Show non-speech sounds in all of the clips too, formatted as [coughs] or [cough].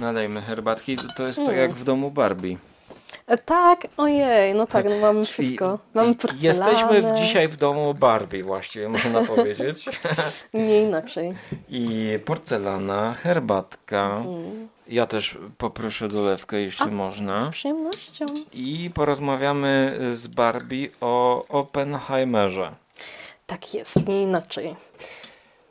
nalejmy herbatki. To jest tak jak w domu Barbie. E, tak, ojej, no tak, no mamy wszystko. Mamy porcelanę. Jesteśmy w, dzisiaj w domu Barbie właściwie, można [laughs] powiedzieć. [laughs] Nie inaczej. I porcelana, herbatka. Mhm. Ja też poproszę dolewkę, jeśli Z można. przyjemnością. I porozmawiamy z Barbie o Oppenheimerze. Tak jest, nie inaczej.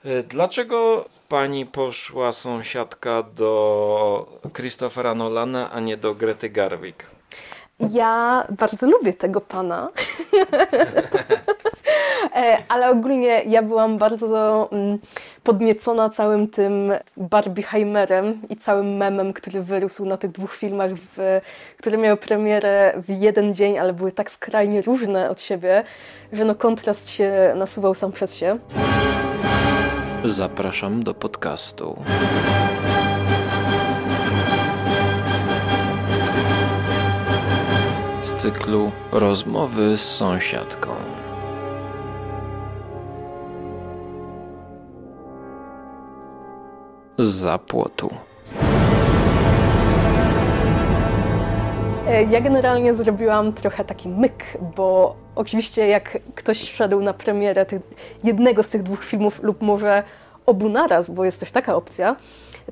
Y, Dlaczego pani poszła sąsiadka do Christophera Nolana, a nie do Grety Garwig? Ja bardzo lubię tego pana. [laughs] E, Ale ogólnie ja byłam bardzo mm, podniecona całym tym Barbieheimerem i całym memem, który wyrósł na tych dwóch filmach, w, które miały premierę w jeden dzień, ale były tak skrajnie różne od siebie, że no kontrast się nasuwał sam przez się. Zapraszam do podcastu. Z cyklu Rozmowy z sąsiadką. Z płotu. E, Ja generalnie zrobiłam trochę taki myk, bo oczywiście jak ktoś szedł na premierę tych, jednego z tych dwóch filmów lub może obu naraz, bo jest też taka opcja,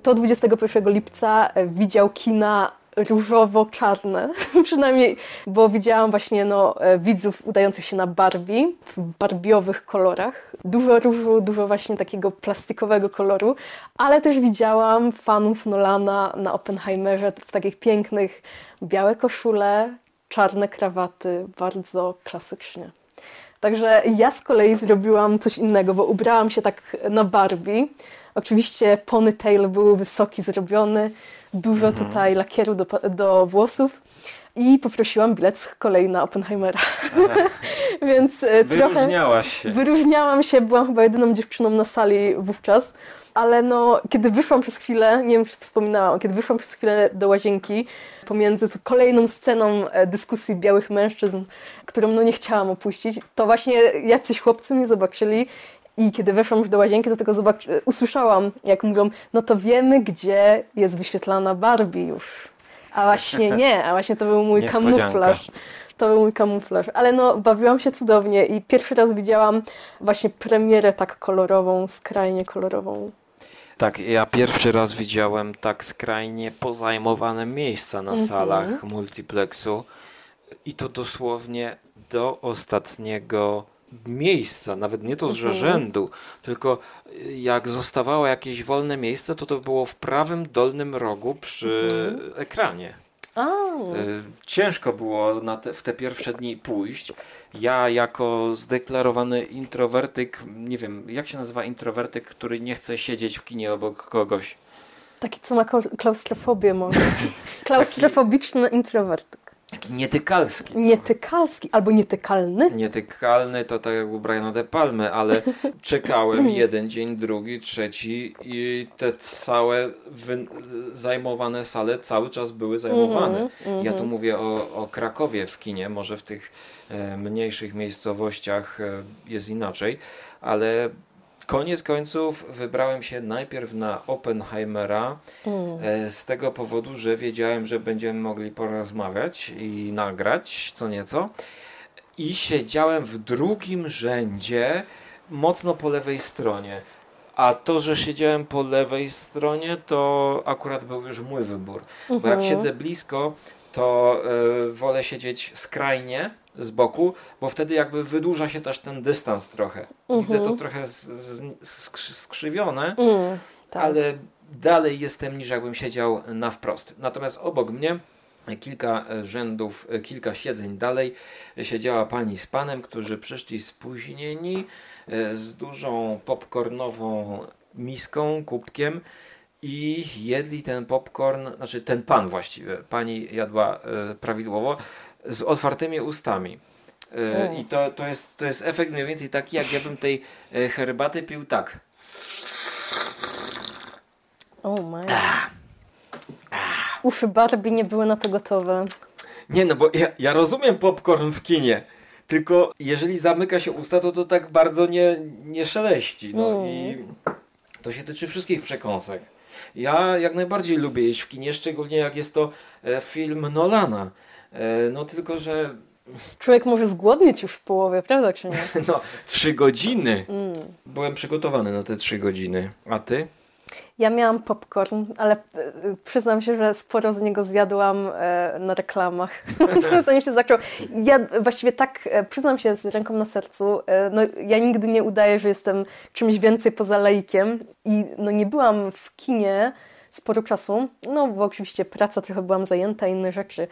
to 21 lipca e, widział kina różowo-czarne, [laughs] przynajmniej, bo widziałam właśnie no, e, widzów udających się na Barbie w barbiowych kolorach. Dużo różu, dużo właśnie takiego plastikowego koloru, ale też widziałam fanów Nolana na Oppenheimerze w takich pięknych białe koszule, czarne krawaty, bardzo klasycznie. Także ja z kolei zrobiłam coś innego, bo ubrałam się tak na Barbie. Oczywiście ponytail był wysoki, zrobiony, dużo tutaj lakieru do, do włosów i poprosiłam bilet z kolei na Oppenheimera. [laughs] Więc e, trochę Wyróżniałaś się. wyróżniałam się, byłam chyba jedyną dziewczyną na sali wówczas. Ale no, kiedy wyszłam przez chwilę, nie wiem czy wspominałam, kiedy wyszłam przez chwilę do łazienki pomiędzy tu kolejną sceną e, dyskusji białych mężczyzn, którą no nie chciałam opuścić, to właśnie jacyś chłopcy mnie zobaczyli i kiedy weszłam już do łazienki, to tylko zobacz, e, usłyszałam, jak mówią, no to wiemy, gdzie jest wyświetlana Barbie już. A właśnie [laughs] nie, a właśnie to był mój kamuflaż. To był mój kamuflaż. Ale no, bawiłam się cudownie i pierwszy raz widziałam właśnie premierę tak kolorową, skrajnie kolorową. Tak, ja pierwszy raz widziałem tak skrajnie pozajmowane miejsca na Mhm. salach multiplexu i to dosłownie do ostatniego miejsca, nawet nie to, że Mhm. rzędu, tylko jak zostawało jakieś wolne miejsce, to to było w prawym dolnym rogu przy Mhm. ekranie. Y, Ciężko było te, w te pierwsze dni pójść. Ja jako zdeklarowany introwertyk, nie wiem, jak się nazywa introwertyk, który nie chce siedzieć w kinie obok kogoś. taki, co ma klau- klaustrofobię może. [laughs] Klaustrofobiczny introwertyk. Taki nietykalski. Nietykalski albo nietykalny. Nietykalny to tak jak u Briana De Palmy, ale [laughs] czekałem jeden dzień, drugi, trzeci i te całe zajmowane sale cały czas były zajmowane. Ja tu mówię o, o Krakowie w kinie, może w tych e, mniejszych miejscowościach e, jest inaczej, ale koniec końców wybrałem się najpierw na Oppenheimera e, z tego powodu, że wiedziałem, że będziemy mogli porozmawiać i nagrać co nieco. I siedziałem w drugim rzędzie, mocno po lewej stronie. A to, że siedziałem po lewej stronie, to akurat był już mój wybór. Bo jak siedzę blisko, to e, wolę siedzieć skrajnie z boku, bo wtedy jakby wydłuża się też ten dystans trochę. Widzę to trochę z, z, skrzy- skrzywione, Mm, tak. ale dalej jestem niż jakbym siedział na wprost. Natomiast obok mnie kilka rzędów, kilka siedzeń dalej siedziała pani z panem, którzy przyszli spóźnieni e, z dużą popcornową miską, kubkiem i jedli ten popcorn, znaczy ten pan właściwie, pani jadła e, prawidłowo z otwartymi ustami. E. I to, to, jest, to jest efekt mniej więcej taki, jak ja bym tej e, herbaty pił tak. Oh my. Uszy Barbie nie były na to gotowe. Nie, no bo ja, ja rozumiem popcorn w kinie, tylko jeżeli zamyka się usta, to to tak bardzo nie, nie szeleści. No Mm. i to się tyczy wszystkich przekąsek. Ja jak najbardziej lubię jeść w kinie, szczególnie jak jest to e, film Nolana. E, no tylko, że Człowiek może zgłodnieć już w połowie, prawda czy nie? [laughs] no, trzy godziny. Byłem przygotowany na te trzy godziny. A ty? Ja miałam popcorn, ale e, przyznam się, że sporo z niego zjadłam e, na reklamach, [laughs] zanim się zaczął. Ja właściwie tak, przyznam się z ręką na sercu, no, ja nigdy nie udaję, że jestem czymś więcej poza laikiem i no, nie byłam w kinie sporo czasu, no bo oczywiście praca trochę byłam zajęta, inne rzeczy.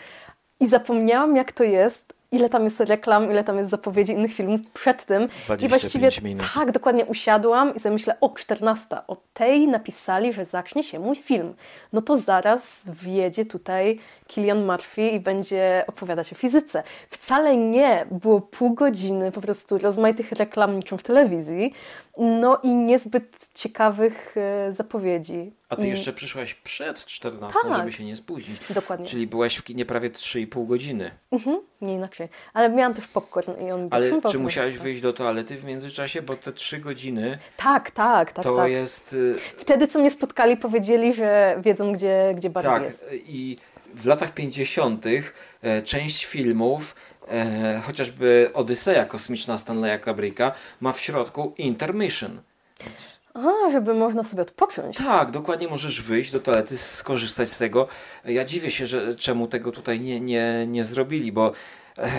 I zapomniałam, jak to jest, ile tam jest reklam, ile tam jest zapowiedzi innych filmów przed tym. I 25 właściwie minut. tak dokładnie usiadłam i sobie myślę, o 14, o tej napisali, że zacznie się mój film. No to zaraz wjedzie tutaj Killian Murphy i będzie opowiadać o fizyce. Wcale nie, było pół godziny po prostu rozmaitych reklam niczym w telewizji, no i niezbyt ciekawych e, zapowiedzi. A ty I... jeszcze przyszłaś przed 14, Tak. żeby się nie spóźnić. Dokładnie. Czyli byłaś w kinie prawie 3,5 godziny. Mhm, nie inaczej. Ale miałam też popcorn i on był Ale czy towarzystwo. wyjść do toalety w międzyczasie? Bo te 3 godziny Tak, tak, tak, to tak. jest... y, Wtedy, co mnie spotkali, powiedzieli, że wiedzą, gdzie, gdzie bar Tak, jest. i w latach 50. e, część filmów, e, chociażby Odyseja Kosmiczna Stanleya Kubricka, ma w środku intermission. A, żeby można sobie odpocząć. Tak, dokładnie możesz wyjść do toalety, skorzystać z tego. Ja dziwię się, że czemu tego tutaj nie, nie, nie zrobili, bo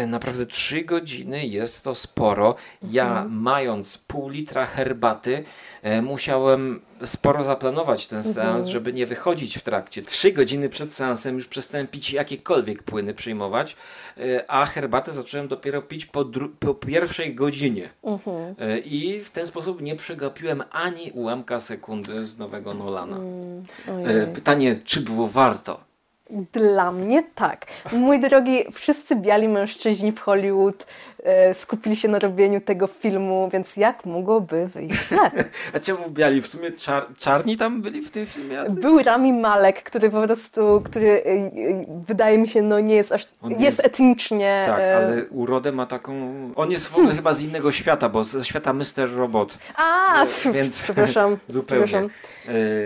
naprawdę trzy godziny jest to sporo. Ja mając pół litra herbaty, e, musiałem sporo zaplanować ten seans, żeby nie wychodzić w trakcie. Trzy godziny przed seansem już przestałem pić jakiekolwiek płyny przyjmować, e, a herbatę zacząłem dopiero pić po, po pierwszej godzinie. E, I w ten sposób nie przegapiłem ani ułamka sekundy z nowego Nolana. E, Pytanie, czy było warto? Dla mnie tak. Mój drogi, wszyscy biali mężczyźni w Hollywood skupili się na robieniu tego filmu, więc jak mogłoby wyjść źle? [laughs] A czemu biali? W sumie czar czarni tam byli w tym filmie? jacy? Był Rami Malek, który po prostu, który e, e, wydaje mi się, no nie jest aż, jest, jest- etnicznie... Tak, e, ale urodę ma taką... On jest w ogóle chyba z innego świata, bo ze świata Mr. Robot. A, E, [laughs] więc- przepraszam. [laughs] Zupełnie. przepraszam.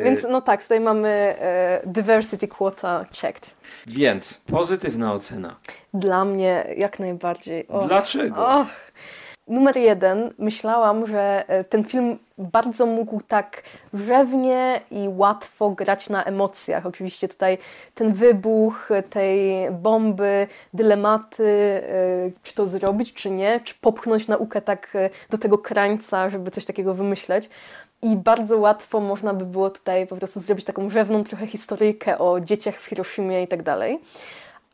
E, Więc no tak, tutaj mamy e, diversity quota checked. Więc pozytywna ocena. Dla mnie jak najbardziej. O. Dlaczego? Och. Numer jeden, myślałam, że e, ten film bardzo mógł tak rzewnie i łatwo grać na emocjach. Oczywiście tutaj ten wybuch tej bomby, dylematy, e, czy to zrobić, czy nie, czy popchnąć naukę tak e, do tego krańca, żeby coś takiego wymyśleć. I bardzo łatwo można by było tutaj po prostu zrobić taką rzewną trochę historyjkę o dzieciach w Hiroshimie i tak dalej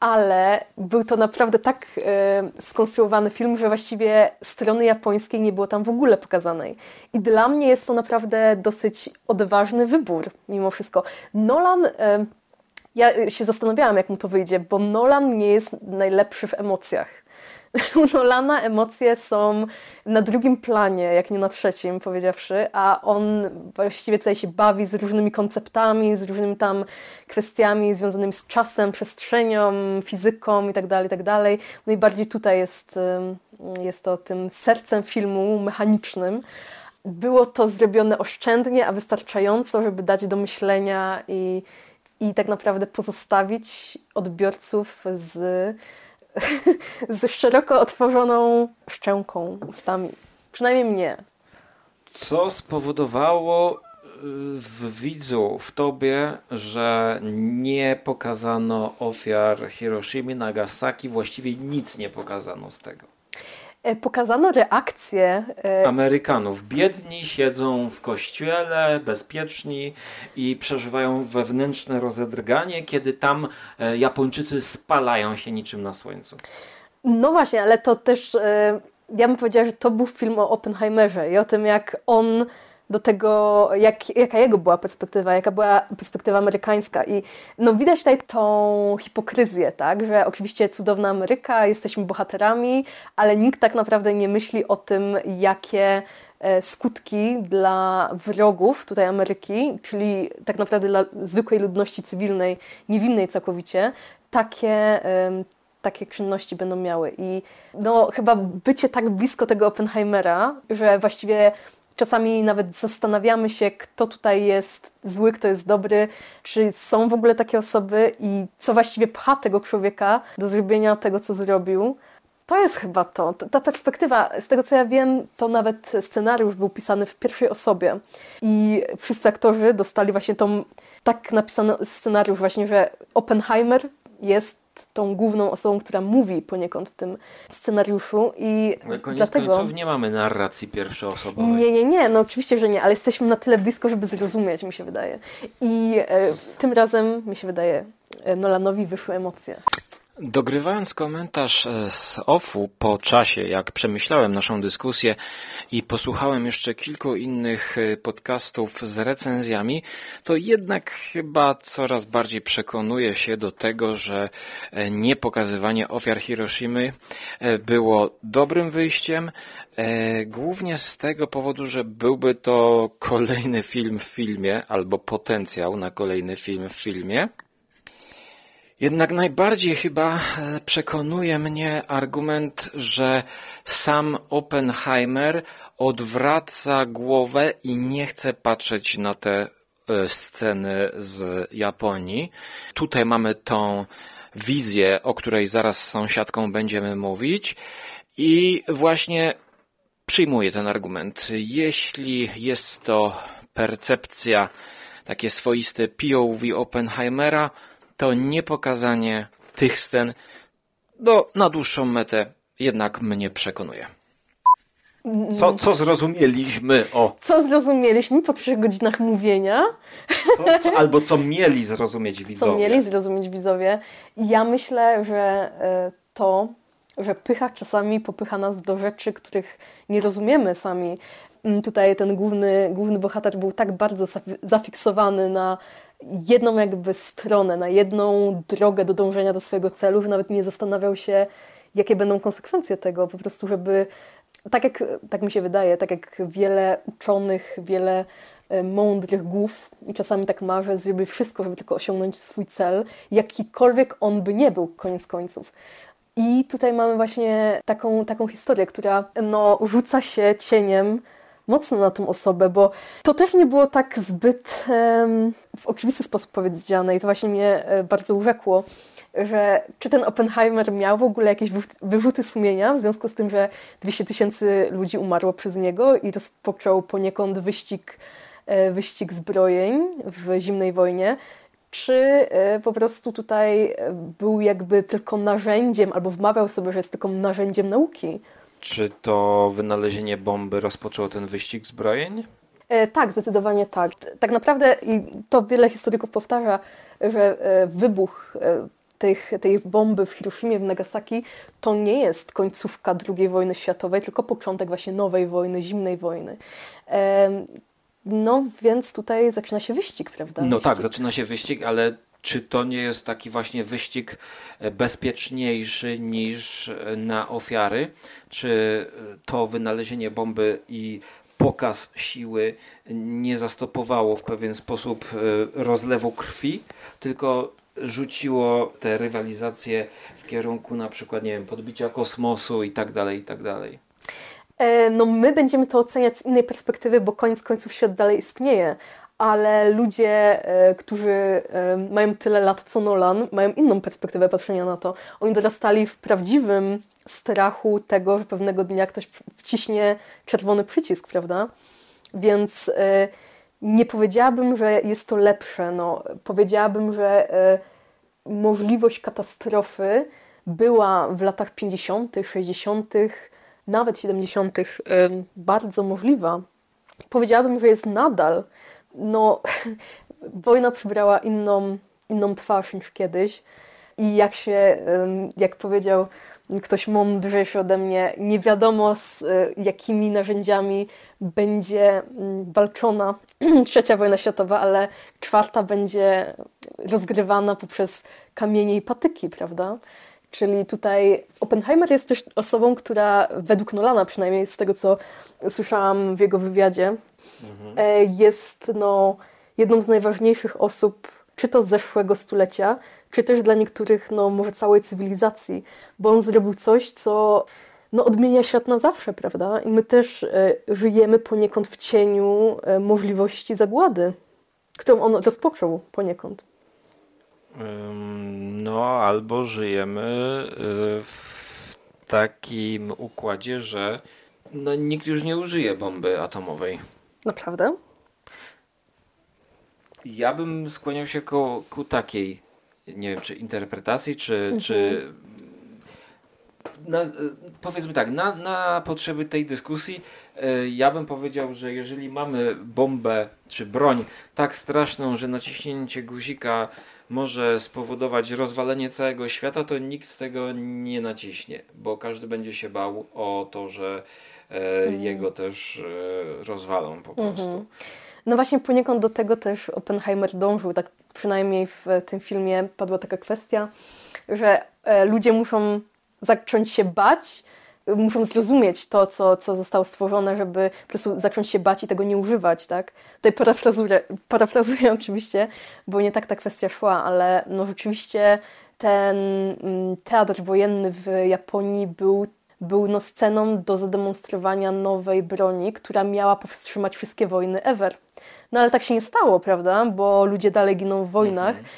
ale był to naprawdę tak e, skonstruowany film, że właściwie strony japońskiej nie było tam w ogóle pokazanej. I dla mnie jest to naprawdę dosyć odważny wybór, mimo wszystko. Nolan. E, ja się zastanawiałam, jak mu to wyjdzie, bo Nolan nie jest najlepszy w emocjach. [laughs] U Nolana emocje są na drugim planie, jak nie na trzecim, powiedziawszy, a on właściwie tutaj się bawi z różnymi konceptami, z różnymi tam kwestiami związanymi z czasem, przestrzenią, fizyką itd., itd. No i bardziej tutaj jest, jest to tym sercem filmu mechanicznym. Było to zrobione oszczędnie, a wystarczająco, żeby dać do myślenia i, i tak naprawdę pozostawić odbiorców z [laughs] z szeroko otworzoną szczęką ustami. Przynajmniej mnie. Co spowodowało y, w widzu, w tobie, że nie pokazano ofiar Hiroshimy, Nagasaki, właściwie nic nie pokazano z tego. E, Pokazano reakcję. e, Amerykanów biedni siedzą w kościele, bezpieczni i przeżywają wewnętrzne rozedrganie, kiedy tam e, Japończycy spalają się niczym na słońcu. No właśnie, ale to też. Ja bym powiedziała, że to był film o Oppenheimerze i o tym, jak on do tego, jak, jaka jego była perspektywa, jaka była perspektywa amerykańska. I no widać tutaj tą hipokryzję, tak, że oczywiście cudowna Ameryka, jesteśmy bohaterami, ale nikt tak naprawdę nie myśli o tym, jakie e, skutki dla wrogów tutaj Ameryki, czyli tak naprawdę dla zwykłej ludności cywilnej, niewinnej całkowicie, takie, takie czynności będą miały. I no, chyba bycie tak blisko tego Oppenheimera, że właściwie Czasami nawet zastanawiamy się, kto tutaj jest zły, kto jest dobry, czy są w ogóle takie osoby i co właściwie pcha tego człowieka do zrobienia tego, co zrobił. To jest chyba to. Ta perspektywa, z tego co ja wiem, to nawet scenariusz był pisany w pierwszej osobie i wszyscy aktorzy dostali właśnie tą, tak napisany scenariusz właśnie, że Oppenheimer jest tą główną osobą, która mówi poniekąd w tym scenariuszu i Ale koniec dlatego... końców nie mamy narracji pierwszoosobowej. Nie, nie, nie, no oczywiście, że nie, ale jesteśmy na tyle blisko, żeby zrozumieć, mi się wydaje. I e, tym razem, mi się wydaje, e, Nolanowi wyszły emocje. Dogrywając komentarz e, z OFU po czasie, jak przemyślałem naszą dyskusję i posłuchałem jeszcze kilku innych e, podcastów z recenzjami, to jednak chyba coraz bardziej przekonuję się do tego, że e, niepokazywanie ofiar Hiroshimy było dobrym wyjściem, głównie z tego powodu, że byłby to kolejny film w filmie, albo potencjał na kolejny film w filmie. Jednak najbardziej chyba e, przekonuje mnie argument, że sam Oppenheimer odwraca głowę i nie chce patrzeć na te e, sceny z Japonii. Tutaj mamy tą wizję, o której zaraz z sąsiadką będziemy mówić i właśnie przyjmuję ten argument. Jeśli jest to percepcja, takie swoiste POV Oppenheimera, to niepokazanie tych scen do, na dłuższą metę jednak mnie przekonuje. Co, co zrozumieliśmy? O. Co zrozumieliśmy po trzech godzinach mówienia? Co, co, albo co mieli zrozumieć widzowie? Co mieli zrozumieć widzowie? Ja myślę, że e, to, że pycha czasami popycha nas do rzeczy, których nie rozumiemy sami. Mm, tutaj ten główny, główny bohater był tak bardzo zafiksowany na jedną jakby stronę, na jedną drogę do dążenia do swojego celu, nawet nie zastanawiał się, jakie będą konsekwencje tego, po prostu, żeby tak jak, tak mi się wydaje, tak jak wiele uczonych, wiele e, mądrych głów i czasami tak ma, że zrobi wszystko, żeby tylko osiągnąć swój cel, jakikolwiek on by nie był, koniec końców. I tutaj mamy właśnie taką, taką historię, która no, rzuca się cieniem mocno na tą osobę, bo to też nie było tak zbyt um, w oczywisty sposób powiedziane i to właśnie mnie e, bardzo urzekło, że czy ten Oppenheimer miał w ogóle jakieś wyrzuty sumienia w związku z tym, że 200 tysięcy ludzi umarło przez niego i rozpoczął poniekąd wyścig, e, wyścig zbrojeń w zimnej wojnie, czy e, po prostu tutaj był jakby tylko narzędziem, albo wmawiał sobie, że jest tylko narzędziem nauki. Czy to wynalezienie bomby rozpoczęło ten wyścig zbrojeń? E, tak, zdecydowanie tak. Tak naprawdę i to wiele historyków powtarza, że e, wybuch e, tych, tej bomby w Hiroshimie, w Nagasaki, to nie jest końcówka II wojny światowej, tylko początek właśnie nowej wojny, zimnej wojny. E, no więc tutaj zaczyna się wyścig, prawda? No tak, wyścig. tak, zaczyna się wyścig, ale czy to nie jest taki właśnie wyścig e, bezpieczniejszy niż e, na ofiary? Czy e, to wynalezienie bomby i pokaz siły nie zastopowało w pewien sposób rozlewu krwi, tylko rzuciło te rywalizacje w kierunku na przykład, nie wiem, podbicia kosmosu i tak dalej, i tak dalej? No my będziemy to oceniać z innej perspektywy, bo koniec końców świat dalej istnieje, ale ludzie, e, którzy e, mają tyle lat co Nolan, mają inną perspektywę patrzenia na to. Oni dorastali w prawdziwym strachu tego, że pewnego dnia ktoś wciśnie czerwony przycisk, prawda? Więc e, nie powiedziałabym, że jest to lepsze. No, powiedziałabym, że możliwość katastrofy była w latach 50., 60., nawet 70. bardzo możliwa. Powiedziałabym, że jest nadal no, [laughs] wojna przybrała inną, inną twarz niż kiedyś. I jak się, jak powiedział ktoś mądrzejszy ode mnie, nie wiadomo z e, jakimi narzędziami będzie mm, walczona [clears throat] trzecia wojna światowa, ale czwarta będzie rozgrywana poprzez kamienie i patyki, prawda? Czyli tutaj Oppenheimer jest też osobą, która według Nolana, przynajmniej z tego co słyszałam w jego wywiadzie, mhm. E, jest no, jedną z najważniejszych osób, czy to z zeszłego stulecia, czy też dla niektórych no, może całej cywilizacji, bo on zrobił coś, co no, odmienia świat na zawsze, prawda? I my też e, żyjemy poniekąd w cieniu e, możliwości zagłady, którą on rozpoczął poniekąd. No, albo żyjemy w takim układzie, że no, nikt już nie użyje bomby atomowej. Naprawdę? Ja bym skłaniał się ku, ku takiej, nie wiem, czy interpretacji, czy, mhm. czy na, powiedzmy tak, na, na potrzeby tej dyskusji e, ja bym powiedział, że jeżeli mamy bombę czy broń tak straszną, że naciśnięcie guzika może spowodować rozwalenie całego świata, to nikt tego nie naciśnie, bo każdy będzie się bał o to, że e, mm. jego też e, rozwalą po prostu. Mm -hmm. No właśnie poniekąd do tego też Oppenheimer dążył, tak przynajmniej w tym filmie padła taka kwestia, że e, ludzie muszą zacząć się bać, muszą zrozumieć to, co, co zostało stworzone, żeby po prostu zacząć się bać i tego nie używać, tak? Tutaj parafrazuję, parafrazuję [laughs] oczywiście, bo nie tak ta kwestia szła, ale no rzeczywiście ten mm, teatr wojenny w Japonii był, był no sceną do zademonstrowania nowej broni, która miała powstrzymać wszystkie wojny ever. No ale tak się nie stało, prawda? Bo ludzie dalej giną w wojnach. Mhm. E,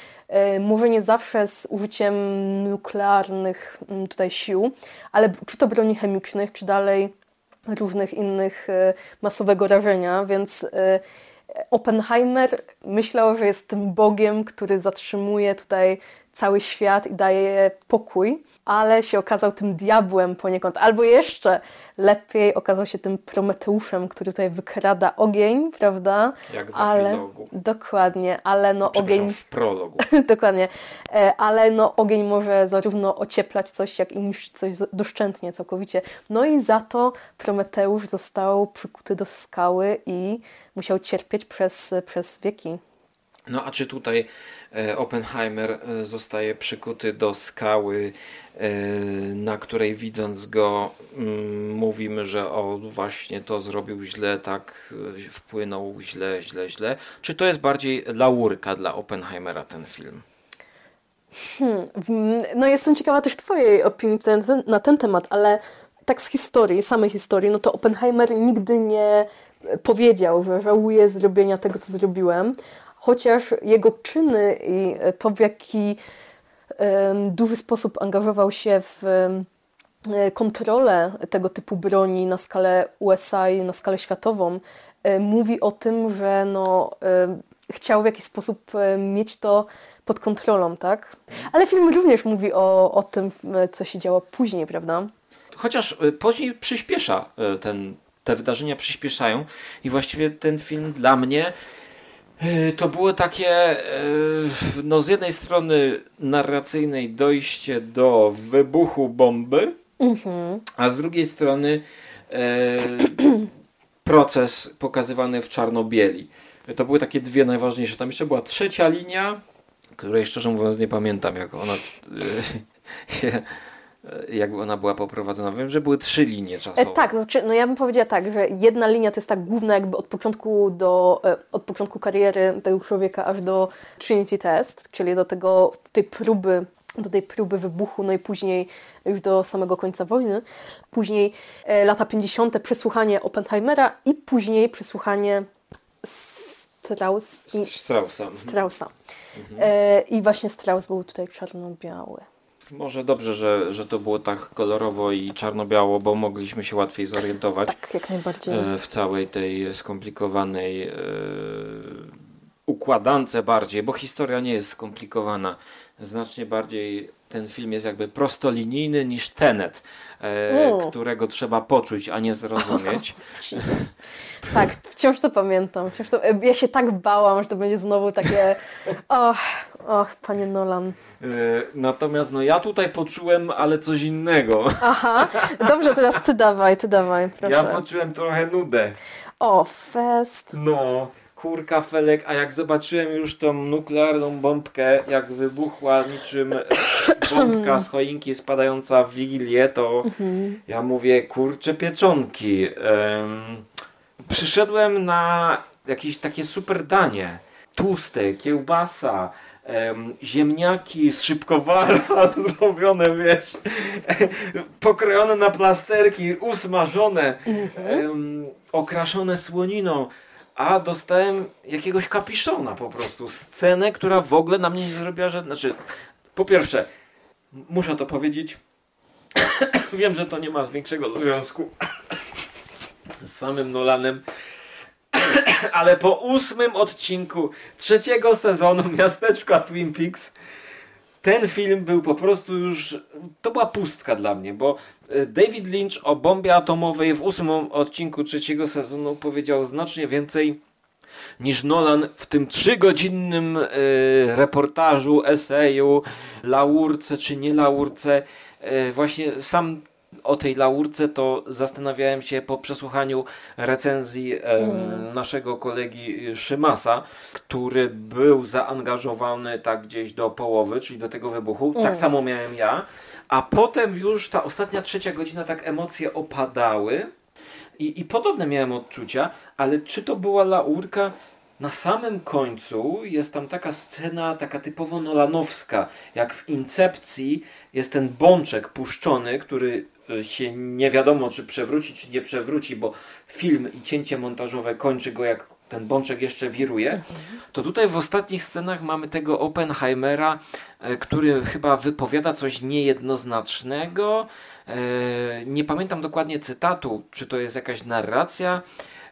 może nie zawsze z użyciem nuklearnych mm, tutaj sił, ale czy to broni chemicznych, czy dalej różnych innych e, masowego rażenia, więc e, Oppenheimer myślał, że jest tym Bogiem, który zatrzymuje tutaj cały świat i daje pokój, ale się okazał tym diabłem poniekąd, albo jeszcze lepiej okazał się tym Prometeuszem, który tutaj wykrada ogień, prawda? Jak w ale, epilogu. Dokładnie, ale no ogień... w prologu. [laughs] dokładnie, e, ale no ogień może zarówno ocieplać coś, jak i niszczyć coś doszczętnie całkowicie. No i za to Prometeusz został przykuty do skały i musiał cierpieć przez, przez wieki. No a czy tutaj e, Oppenheimer e, zostaje przykuty do skały, e, na której widząc go mm, mówimy, że o właśnie to zrobił źle, tak wpłynął źle, źle, źle. Czy to jest bardziej laurka dla Oppenheimera ten film? Hmm, no jestem ciekawa też Twojej opinii na ten temat, ale tak z historii, samej historii, no to Oppenheimer nigdy nie powiedział, że żałuje zrobienia tego, co zrobiłem, chociaż jego czyny i to, w jaki duży sposób angażował się w kontrolę tego typu broni na skalę USA i na skalę światową, mówi o tym, że no, chciał w jakiś sposób mieć to pod kontrolą, tak? Ale film również mówi o, o tym, co się działo później, prawda? Chociaż e, później przyspiesza e, ten, te wydarzenia przyspieszają i właściwie ten film dla mnie E, to było takie, e, no z jednej strony narracyjnej dojście do wybuchu bomby, mhm. a z drugiej strony e, [clears throat] proces pokazywany w czarno-bieli. To były takie dwie najważniejsze. Tam jeszcze była trzecia linia, której szczerze mówiąc nie pamiętam, jak ona [laughs] jakby ona była poprowadzona. Wiem, że były trzy linie czasowe. E, tak, znaczy, no ja bym powiedziała tak, że jedna linia to jest tak główna jakby od początku do, e, od początku kariery tego człowieka aż do Trinity Test, czyli do tego, tej próby do tej próby wybuchu, no i później już do samego końca wojny. Później e, lata 50. przesłuchanie Oppenheimera i później przesłuchanie Strauss, Straussa. Mhm. Straussa. Mhm. E, I właśnie Strauss był tutaj czarno-biały. Może dobrze, że, że to było tak kolorowo i czarno-biało, bo mogliśmy się łatwiej zorientować. Tak, jak najbardziej. E, w całej tej skomplikowanej e, układance bardziej, bo historia nie jest skomplikowana. Znacznie bardziej ten film jest jakby prostolinijny niż Tenet, e, którego trzeba poczuć, a nie zrozumieć. [laughs] Jesus. Tak, wciąż to pamiętam. Wciąż to, ja się tak bałam, że to będzie znowu takie och, och panie Nolan. E, natomiast no ja tutaj poczułem, ale coś innego. Aha, dobrze, teraz ty dawaj, ty dawaj, proszę. Ja poczułem trochę nudę. O, fest. No, kurka felek, a jak zobaczyłem już tą nuklearną bombkę, jak wybuchła niczym bombka z choinki spadająca w Wigilię, to mhm. ja mówię, kurcze pieczonki. Um, przyszedłem na jakieś takie super danie. Tłuste, kiełbasa, ziemniaki z szybkowara [laughs] zrobione, wiesz, pokrojone na plasterki, usmażone, mhm. okraszone słoniną, a dostałem jakiegoś kapiszona po prostu, scenę, która w ogóle na mnie nie zrobiła żadnego, znaczy, po pierwsze, muszę to powiedzieć, [coughs] wiem, że to nie ma większego związku [coughs] z samym Nolanem, [coughs] ale po ósmym odcinku trzeciego sezonu Miasteczka Twin Peaks ten film był po prostu już. To była pustka dla mnie, bo David Lynch o bombie atomowej w ósmym odcinku trzeciego sezonu powiedział znacznie więcej niż Nolan w tym trzygodzinnym y, reportażu, eseju, laurce czy nie laurce. Y, właśnie sam o tej laurce, to zastanawiałem się po przesłuchaniu recenzji mm. naszego kolegi Szymasa, który był zaangażowany tak gdzieś do połowy, czyli do tego wybuchu. Mm. Tak samo miałem ja. A potem już ta ostatnia trzecia godzina, tak emocje opadały. I, I podobne miałem odczucia, ale czy to była laurka? Na samym końcu jest tam taka scena, taka typowo nolanowska, jak w Incepcji jest ten bączek puszczony, który się nie wiadomo, czy przewróci, czy nie przewróci, bo film i cięcie montażowe kończy go, jak ten bączek jeszcze wiruje, to tutaj w ostatnich scenach mamy tego Oppenheimera, e, który chyba wypowiada coś niejednoznacznego. E, nie pamiętam dokładnie cytatu, czy to jest jakaś narracja,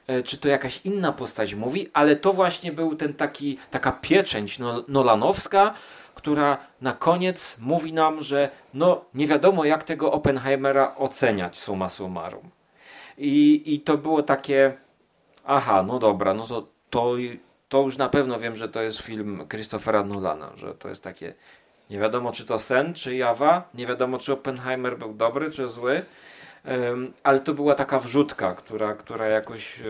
e, czy to jakaś inna postać mówi, ale to właśnie był ten taki, taka pieczęć nolanowska, która na koniec mówi nam, że no nie wiadomo jak tego Oppenheimera oceniać summa summarum. I, i to było takie, aha, no dobra, no to, to, to już na pewno wiem, że to jest film Christophera Nolana, że to jest takie, nie wiadomo czy to sen, czy jawa, nie wiadomo czy Oppenheimer był dobry, czy zły, ale to była taka wrzutka, która, która jakoś e,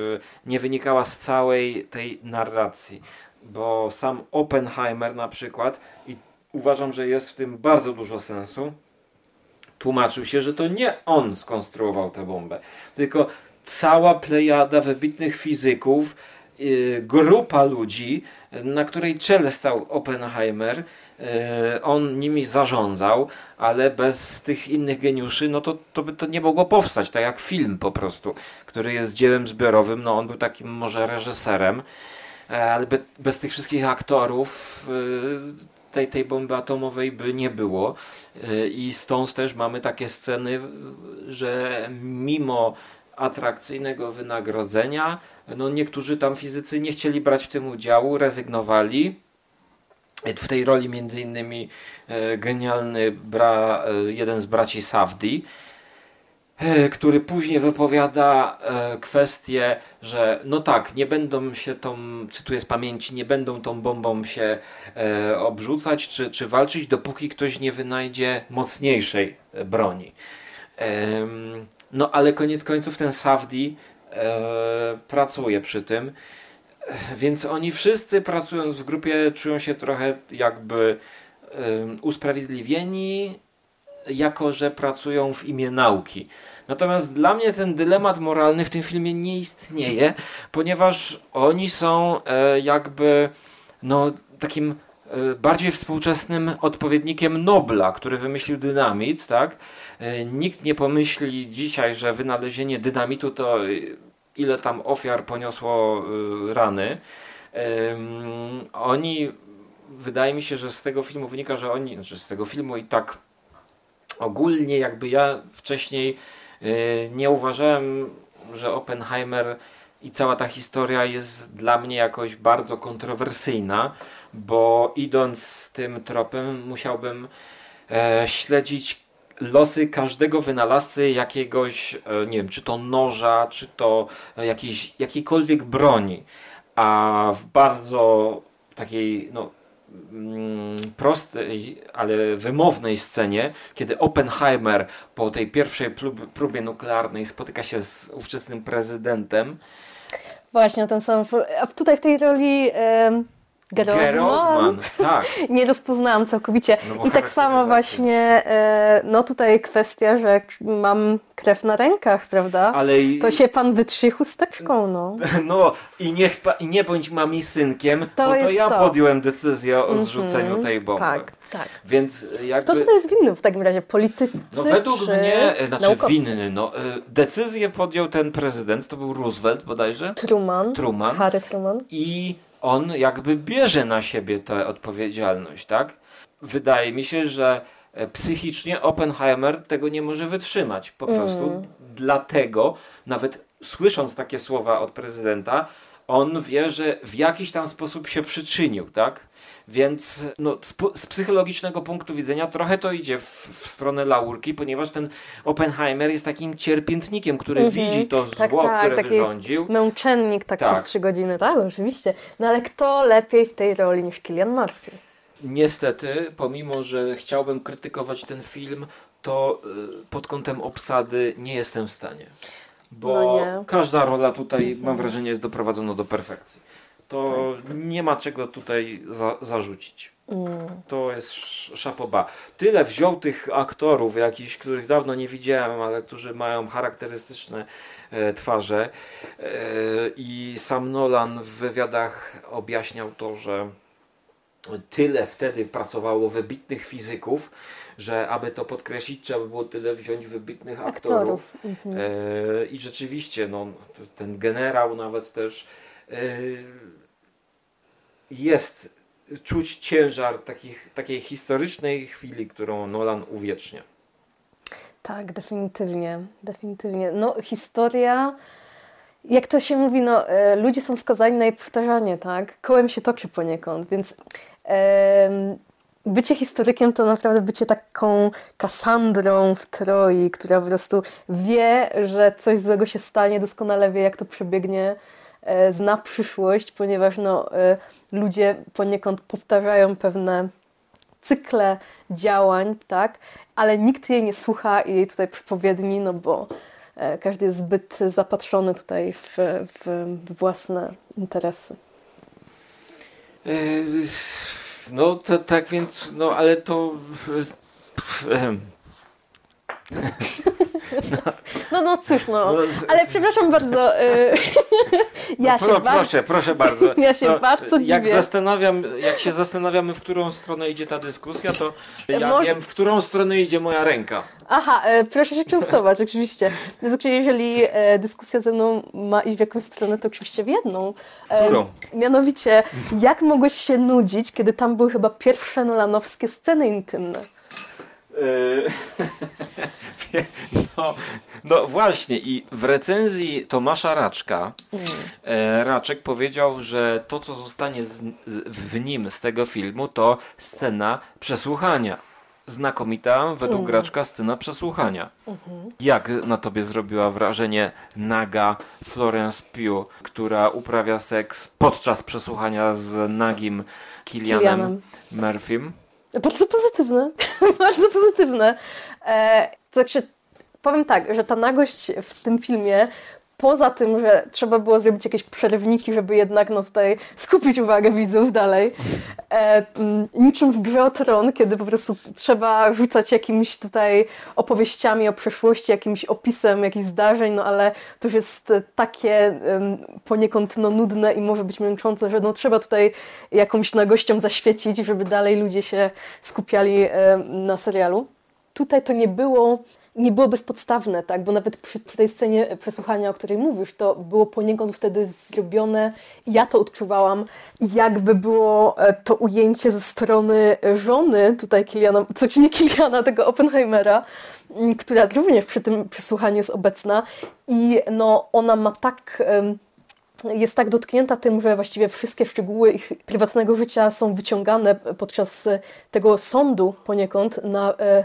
nie wynikała z całej tej narracji bo sam Oppenheimer na przykład, i uważam, że jest w tym bardzo dużo sensu, tłumaczył się, że to nie on skonstruował tę bombę, tylko cała plejada wybitnych fizyków, yy, grupa ludzi, na której czele stał Oppenheimer, yy, on nimi zarządzał, ale bez tych innych geniuszy, no to, to by to nie mogło powstać, tak jak film po prostu, który jest dziełem zbiorowym, no on był takim może reżyserem, E, ale be, bez tych wszystkich aktorów e, tej, tej bomby atomowej by nie było. I stąd też mamy takie sceny, że mimo atrakcyjnego wynagrodzenia, no niektórzy tam fizycy nie chcieli brać w tym udziału, rezygnowali. W tej roli między innymi genialny bra, jeden z braci Safdi, E, który później wypowiada e, kwestię, że no tak, nie będą się tą, cytuję z pamięci, nie będą tą bombą się e, obrzucać czy, czy walczyć, dopóki ktoś nie wynajdzie mocniejszej broni. No ale koniec końców ten Safdi pracuje przy tym, więc oni wszyscy pracując w grupie czują się trochę jakby usprawiedliwieni jako że pracują w imię nauki. Natomiast dla mnie ten dylemat moralny w tym filmie nie istnieje, ponieważ oni są e, jakby no, takim e, bardziej współczesnym odpowiednikiem Nobla, który wymyślił dynamit, tak? E, nikt nie pomyśli dzisiaj, że wynalezienie dynamitu to e, ile tam ofiar poniosło e, rany. Oni, wydaje mi się, że z tego filmu wynika, że oni, znaczy z tego filmu i tak ogólnie jakby ja wcześniej nie uważałem, że Oppenheimer i cała ta historia jest dla mnie jakoś bardzo kontrowersyjna, bo idąc tym tropem musiałbym śledzić losy każdego wynalazcy jakiegoś, e, nie wiem, czy to noża, czy to jakiejś, jakiejkolwiek broni. A w bardzo takiej no, Mm, prostej, ale wymownej scenie, kiedy Oppenheimer po tej pierwszej próbie nuklearnej spotyka się z ówczesnym prezydentem. Właśnie, o tym samym. A tutaj w tej roli Gerard Gerard Mann. Mann, tak. [laughs] Nie rozpoznałam całkowicie. No I tak samo właśnie, e, no tutaj kwestia, że jak mam krew na rękach, prawda? Ale i, To się pan wytrzyje chusteczką, no. [laughs] no i niech pa, i nie bądź mami synkiem, To bo to ja to. podjąłem decyzję o Mhm, zrzuceniu tej bomby. Tak, tak. Więc jakby... Kto tutaj jest winny w takim razie? Politycy No według czy mnie, e, znaczy naukowcy? winny, no, e, decyzję podjął ten prezydent, to był Roosevelt bodajże, Truman. Truman. Harry Truman. i on jakby bierze na siebie tę odpowiedzialność, tak? Wydaje mi się, że e, psychicznie Oppenheimer tego nie może wytrzymać. Po prostu Mm. dlatego, nawet słysząc takie słowa od prezydenta, on wie, że w jakiś tam sposób się przyczynił, tak? Więc no, z, z psychologicznego punktu widzenia trochę to idzie w, w stronę laurki, ponieważ ten Oppenheimer jest takim cierpiętnikiem, który Mhm. widzi to Tak, zło, tak, które taki- wyrządził. Męczennik tak, Tak. przez trzy godziny, tak? Oczywiście. No ale kto lepiej w tej roli niż Killian Murphy? Niestety, pomimo że chciałbym krytykować ten film, to y, pod kątem obsady nie jestem w stanie. Bo No każda rola tutaj, mam wrażenie, jest doprowadzona do perfekcji. To nie ma czego tutaj za, zarzucić. Mm. To jest sz- szapoba. Tyle wziął tych aktorów jakichś, których dawno nie widziałem, ale którzy mają charakterystyczne e, twarze. E, I sam Nolan w wywiadach objaśniał to, że tyle wtedy pracowało wybitnych fizyków, że aby to podkreślić, trzeba było tyle wziąć wybitnych aktorów. Aktorów. Mhm. E, I rzeczywiście, no, ten generał nawet też e, jest czuć ciężar takich, takiej historycznej chwili, którą Nolan uwiecznia. Tak, definitywnie, definitywnie. No, historia, jak to się mówi, no, e, ludzie są skazani na jej powtarzanie, tak? Kołem się toczy poniekąd, więc em, bycie historykiem to naprawdę bycie taką Kasandrą w Troi, która po prostu wie, że coś złego się stanie, doskonale wie, jak to przebiegnie, e, zna przyszłość, ponieważ no, e, ludzie poniekąd powtarzają pewne cykle działań, tak? Ale nikt jej nie słucha i jej tutaj przypowiedni, no bo e, każdy jest zbyt zapatrzony tutaj w, w, własne interesy. E, No to, tak więc, no ale to... [laughs] No, no cóż, no. No, z- Ale przepraszam bardzo, y, [laughs] ja no, się pro, bardzo... proszę, proszę bardzo. [laughs] Ja się To, bardzo jak dziwię. Zastanawiam, jak się zastanawiamy, w którą stronę idzie ta dyskusja, to ja Może- wiem, w którą stronę idzie moja ręka. Aha, e, proszę się częstować, oczywiście. Znaczy, jeżeli e, dyskusja ze mną ma iść w jakąś stronę, to oczywiście w jedną. E, Którą? Mianowicie, jak mogłeś się nudzić, kiedy tam były chyba pierwsze nolanowskie sceny intymne? Yy, [laughs] no, no właśnie i w recenzji Tomasza Raczka e, Raczek powiedział, że to co zostanie z, z, w nim z tego filmu to scena przesłuchania. Znakomita według Raczka scena przesłuchania. Jak na tobie zrobiła wrażenie naga Florence Pugh, która uprawia seks podczas przesłuchania z nagim Kilianem Cillianem. Murphym? Bardzo pozytywne, [laughs] bardzo pozytywne. E, to znaczy, powiem tak, że ta nagość w tym filmie, poza tym, że trzeba było zrobić jakieś przerwniki, żeby jednak no tutaj skupić uwagę widzów dalej, e, m, niczym w grze tron, kiedy po prostu trzeba rzucać jakimiś tutaj opowieściami o przeszłości, jakimś opisem jakichś zdarzeń, no ale to już jest e, takie em, poniekąd no, nudne i może być męczące, że no trzeba tutaj jakąś nagością zaświecić, żeby dalej ludzie się skupiali em, na serialu. Tutaj to nie było, nie było bezpodstawne, tak? bo nawet przy, przy tej scenie przesłuchania, o której mówisz, to było poniekąd wtedy zrobione, ja to odczuwałam, jakby było e, to ujęcie ze strony żony tutaj Kiliana, co czy nie Kiliana, tego Oppenheimera, która również przy tym przesłuchaniu jest obecna i no, ona ma tak... jest tak dotknięta tym, że właściwie wszystkie szczegóły ich prywatnego życia są wyciągane podczas e, tego sądu poniekąd na, e,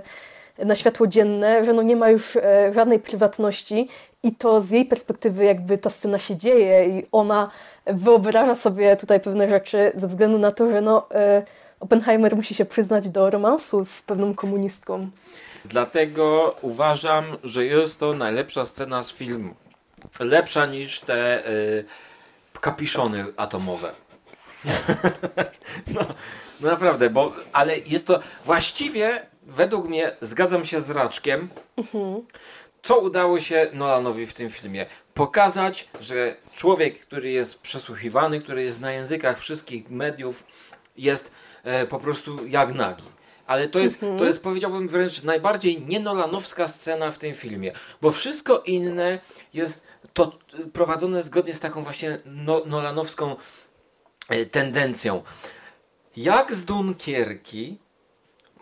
na światło dzienne, że no nie ma już e, żadnej prywatności i to z jej perspektywy jakby ta scena się dzieje i ona wyobraża sobie tutaj pewne rzeczy ze względu na to, że no e, Oppenheimer musi się przyznać do romansu z pewną komunistką. Dlatego uważam, że jest to najlepsza scena z filmu. Lepsza niż te y, kapiszony atomowe. [laughs] no, no naprawdę, bo, ale jest to właściwie, według mnie, zgadzam się z Raczkiem, mhm. co udało się Nolanowi w tym filmie? Pokazać, że człowiek, który jest przesłuchiwany, który jest na językach wszystkich mediów, jest e, po prostu jak nagi. Ale to jest, mhm. to jest powiedziałbym wręcz najbardziej nienolanowska scena w tym filmie, bo wszystko inne jest to prowadzone zgodnie z taką właśnie no, nolanowską e, tendencją. Jak z Dunkierki,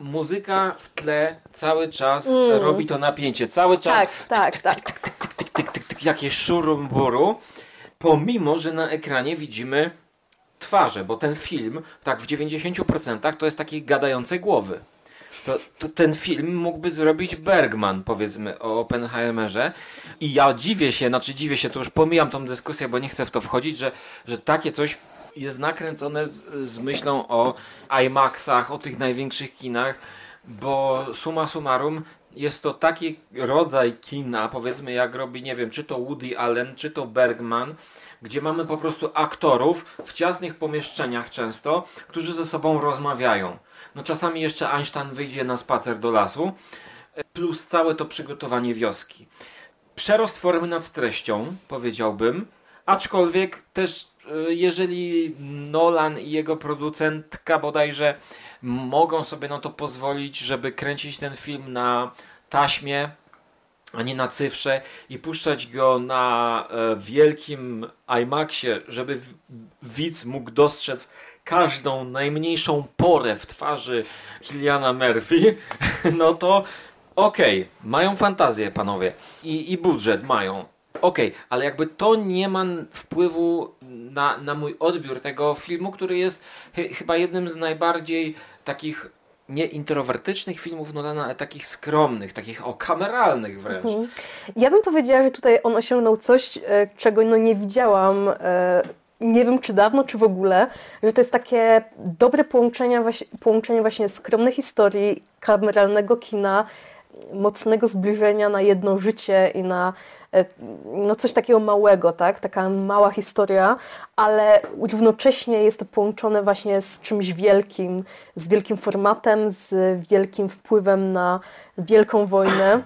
muzyka w tle cały czas mm. robi to napięcie. Cały czas. Tak, tak, tak. Tyk, tyk, tyk, tyk, jakieś szurumburu. Pomimo, że na ekranie widzimy twarze, bo ten film, tak w 90% to jest takie gadające głowy. To, to, ten film mógłby zrobić Bergman, powiedzmy, o Oppenheimerze. I ja dziwię się, znaczy dziwię się, to już pomijam tą dyskusję, bo nie chcę w to wchodzić, że, że takie coś jest nakręcone z, z myślą o IMAXach, o tych największych kinach, bo summa summarum jest to taki rodzaj kina, powiedzmy jak robi, nie wiem, czy to Woody Allen, czy to Bergman, gdzie mamy po prostu aktorów w ciasnych pomieszczeniach często, którzy ze sobą rozmawiają. No czasami jeszcze Einstein wyjdzie na spacer do lasu, plus całe to przygotowanie wioski. Przerost formy nad treścią, powiedziałbym, aczkolwiek też jeżeli Nolan i jego producentka bodajże mogą sobie na to pozwolić, żeby kręcić ten film na taśmie, a nie na cyfrze i puszczać go na e, wielkim IMAXie, żeby widz mógł dostrzec każdą najmniejszą porę w twarzy Kiliana Murphy, [laughs] no to okej, okay, mają fantazję panowie i, i budżet mają. Okej, okay, ale jakby to nie ma wpływu na, na mój odbiór tego filmu, który jest ch chyba jednym z najbardziej takich nie introwertycznych filmów Nolana, ale takich skromnych, takich o kameralnych wręcz. Mhm. Ja bym powiedziała, że tutaj on osiągnął coś, e, czego no nie widziałam. E, nie wiem, czy dawno, czy w ogóle, że to jest takie dobre połączenie właśnie, połączenie właśnie skromnej historii, kameralnego kina, mocnego zbliżenia na jedno życie i na no coś takiego małego, tak? Taka mała historia, ale równocześnie jest to połączone właśnie z czymś wielkim, z wielkim formatem, z wielkim wpływem na wielką wojnę.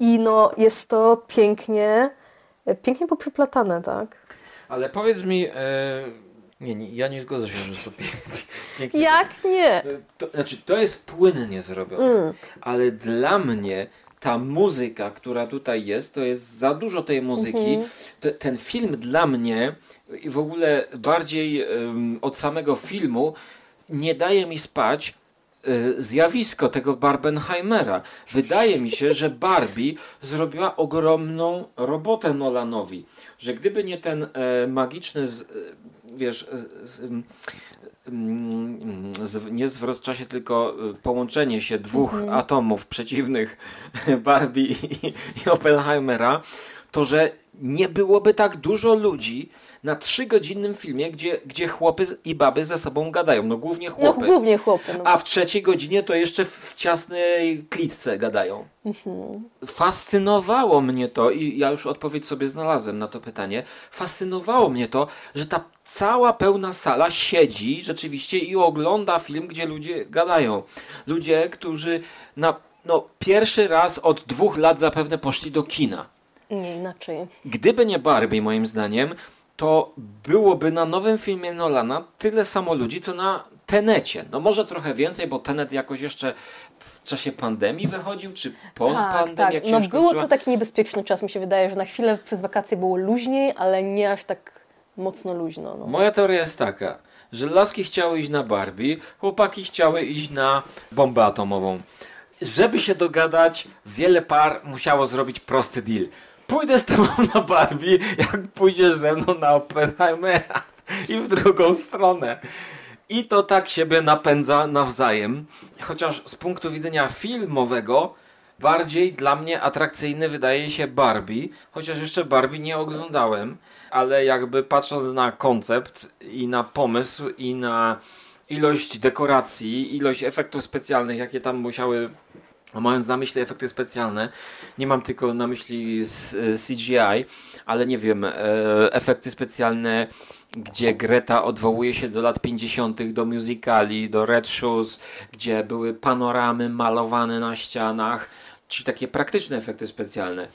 I no jest to pięknie, pięknie poprzeplatane, tak? Ale powiedz mi, e, nie, nie, ja nie zgodzę się, że to [laughs] pięknie. Jak nie? E, to, znaczy, to jest płynnie zrobione, mm. ale dla mnie ta muzyka, która tutaj jest, to jest za dużo tej muzyki. -hmm. ten film dla mnie i w ogóle bardziej um, od samego filmu nie daje mi spać e, zjawisko tego Barbenheimera. Wydaje mi się, że Barbie zrobiła ogromną robotę Nolanowi że gdyby nie ten e, magiczny, z, e, wiesz, e, nie zwrot w czasie, tylko e, połączenie się dwóch mhm. atomów przeciwnych [laughs] Barbie i, i Oppenheimera, to że nie byłoby tak dużo ludzi, na trzygodzinnym filmie, gdzie, gdzie chłopy i baby ze sobą gadają. No głównie no, chłopy. No głównie chłopy. No. A w trzeciej godzinie to jeszcze w ciasnej klitce gadają. Mhm. Fascynowało mnie to i ja już odpowiedź sobie znalazłem na to pytanie. Fascynowało mnie to, że ta cała pełna sala siedzi rzeczywiście i ogląda film, gdzie ludzie gadają. Ludzie, którzy na no, pierwszy raz od dwóch lat zapewne poszli do kina. Nie inaczej. Gdyby nie Barbie, moim zdaniem, to byłoby na nowym filmie Nolana tyle samo ludzi, co na Tenecie. No może trochę więcej, bo Tenet jakoś jeszcze w czasie pandemii wychodził, czy po tak, pandemii? Tak. Jak no było to taki niebezpieczny czas, mi się wydaje, że na chwilę przez wakacje było luźniej, ale nie aż tak mocno luźno. No. Moja teoria jest taka, że laski chciały iść na Barbie, chłopaki chciały iść na bombę atomową. Żeby się dogadać, wiele par musiało zrobić prosty deal pójdę z tobą na Barbie, jak pójdziesz ze mną na Oppenheimera i w drugą stronę. I to tak siebie napędza nawzajem. Chociaż z punktu widzenia filmowego bardziej dla mnie atrakcyjny wydaje się Barbie, chociaż jeszcze Barbie nie oglądałem, ale jakby patrząc na koncept i na pomysł i na ilość dekoracji, ilość efektów specjalnych, jakie tam musiały A mając na myśli efekty specjalne, nie mam tylko na myśli CGI, ale nie wiem, e, efekty specjalne, gdzie Greta odwołuje się do lat 50., do musicali, do Red Shoes, gdzie były panoramy malowane na ścianach, czyli takie praktyczne efekty specjalne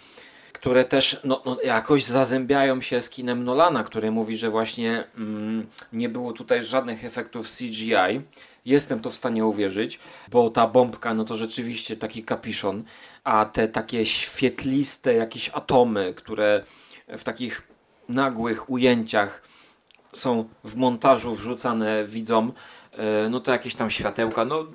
które też no, no, jakoś zazębiają się z kinem Nolana, który mówi, że właśnie mm, nie było tutaj żadnych efektów CGI. Jestem to w stanie uwierzyć, bo ta bombka, no to rzeczywiście taki kapiszon, a te takie świetliste jakieś atomy, które w takich nagłych ujęciach są w montażu wrzucane widzom, e, no to jakieś tam światełka, no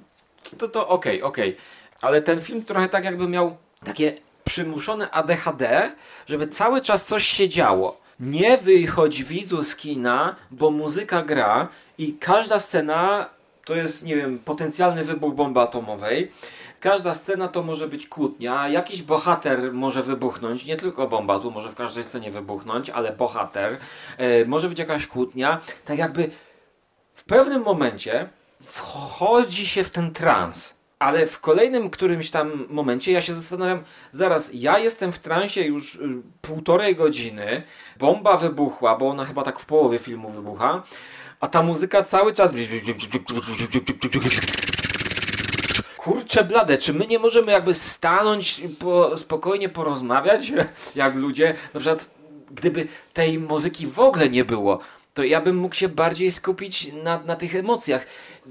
to, to okej, okay. Okay. Ale ten film trochę tak jakby miał takie przymuszone ADHD, żeby cały czas coś się działo. Nie wychodź widzu z kina, bo muzyka gra i każda scena to jest, nie wiem, potencjalny wybuch bomby atomowej. Każda scena to może być kłótnia, jakiś bohater może wybuchnąć, nie tylko bomba, tu może w każdej scenie wybuchnąć, ale bohater, e, może być jakaś kłótnia, tak jakby w pewnym momencie wchodzi się w ten trans. Ale w kolejnym którymś tam momencie ja się zastanawiam, zaraz, ja jestem w transie już y, półtorej godziny, bomba wybuchła, bo ona chyba tak w połowie filmu wybucha, a ta muzyka cały czas kurczę blade, czy my nie możemy jakby stanąć, po, spokojnie porozmawiać, [laughs] jak ludzie, na przykład gdyby tej muzyki w ogóle nie było, to ja bym mógł się bardziej skupić na, na tych emocjach.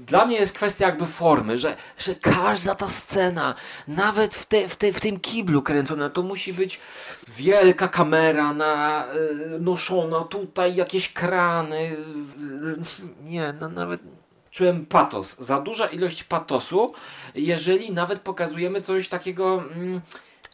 Dla mnie jest kwestia jakby formy, że, że każda ta scena, nawet w, te, w, te, w tym kiblu kręcona, to musi być wielka kamera na, y, noszona, tutaj jakieś krany. Nie, no nawet czułem patos. Za duża ilość patosu, jeżeli nawet pokazujemy coś takiego. Mm,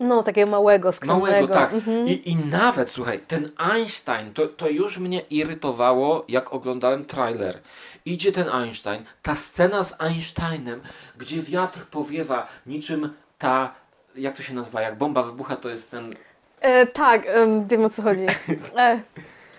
no, takiego małego, skromnego. Małego, tak. Mhm. I, I nawet, słuchaj, ten Einstein, to, to już mnie irytowało, jak oglądałem trailer. Idzie ten Einstein, ta scena z Einsteinem, gdzie wiatr powiewa niczym ta, jak to się nazywa, jak bomba wybucha, to jest ten... E, tak, e, wiem o co chodzi. [laughs] E.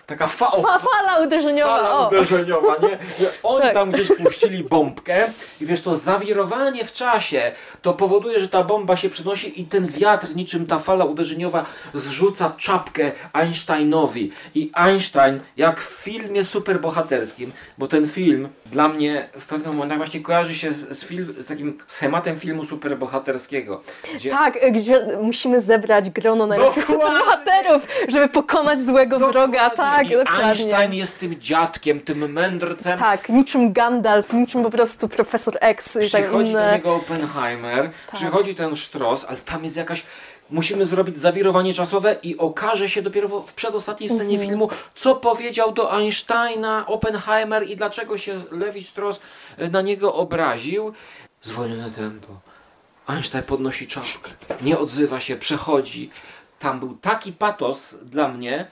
Taka fa fa fala uderzeniowa. Fala uderzeniowa, nie? Oni tak. tam gdzieś puścili bombkę i wiesz, to zawirowanie w czasie to powoduje, że ta bomba się przenosi i ten wiatr niczym ta fala uderzeniowa zrzuca czapkę Einsteinowi. I Einstein, jak w filmie superbohaterskim, bo ten film dla mnie w pewnym momencie właśnie kojarzy się z, z, film, z takim schematem filmu superbohaterskiego. Gdzie... Tak, gdzie musimy zebrać grono najlepszych superbohaterów, żeby pokonać złego Dokładnie. wroga. Tak I dokładnie. Einstein jest tym dziadkiem, tym mędrcem. Tak, niczym Gandalf, niczym po prostu profesor X. I tak inne... do niego Oppenheimer, tak. przychodzi ten Strauss, ale tam jest jakaś musimy zrobić zawirowanie czasowe i okaże się dopiero w przedostatniej scenie -hmm. filmu, co powiedział do Einsteina Oppenheimer i dlaczego się Levi Strauss e, na niego obraził. Zwolnione tempo. Einstein podnosi czapkę, nie odzywa się, przechodzi. Tam był taki patos dla mnie,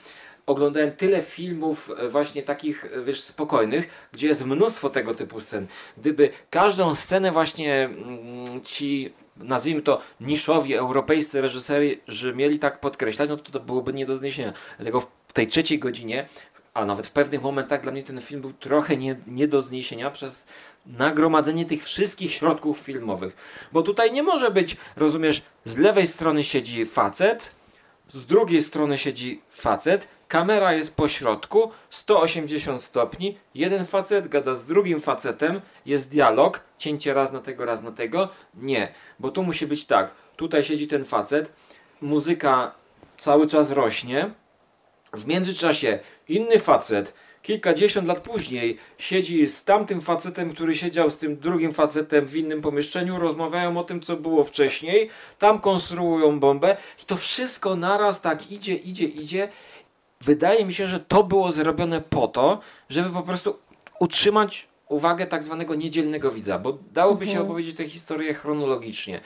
oglądałem tyle filmów e, właśnie takich, e, wiesz, spokojnych, gdzie jest mnóstwo tego typu scen. Gdyby każdą scenę właśnie mm, ci nazwijmy to niszowi europejscy reżyserzy mieli tak podkreślać, no to to byłoby nie do zniesienia. Dlatego w tej trzeciej godzinie, a nawet w pewnych momentach dla mnie ten film był trochę nie, nie do zniesienia przez nagromadzenie tych wszystkich środków filmowych. Bo tutaj nie może być, rozumiesz, z lewej strony siedzi facet, z drugiej strony siedzi facet, Kamera jest po środku, 180 stopni, jeden facet gada z drugim facetem, jest dialog, cięcie raz na tego, raz na tego. Nie, bo tu musi być tak, tutaj siedzi ten facet, muzyka cały czas rośnie, w międzyczasie inny facet, kilkadziesiąt lat później, siedzi z tamtym facetem, który siedział z tym drugim facetem w innym pomieszczeniu, rozmawiają o tym, co było wcześniej, tam konstruują bombę i to wszystko naraz tak idzie, idzie, idzie wydaje mi się, że to było zrobione po to, żeby po prostu utrzymać uwagę tak zwanego niedzielnego widza, bo dałoby mhm. się opowiedzieć tę historię chronologicznie.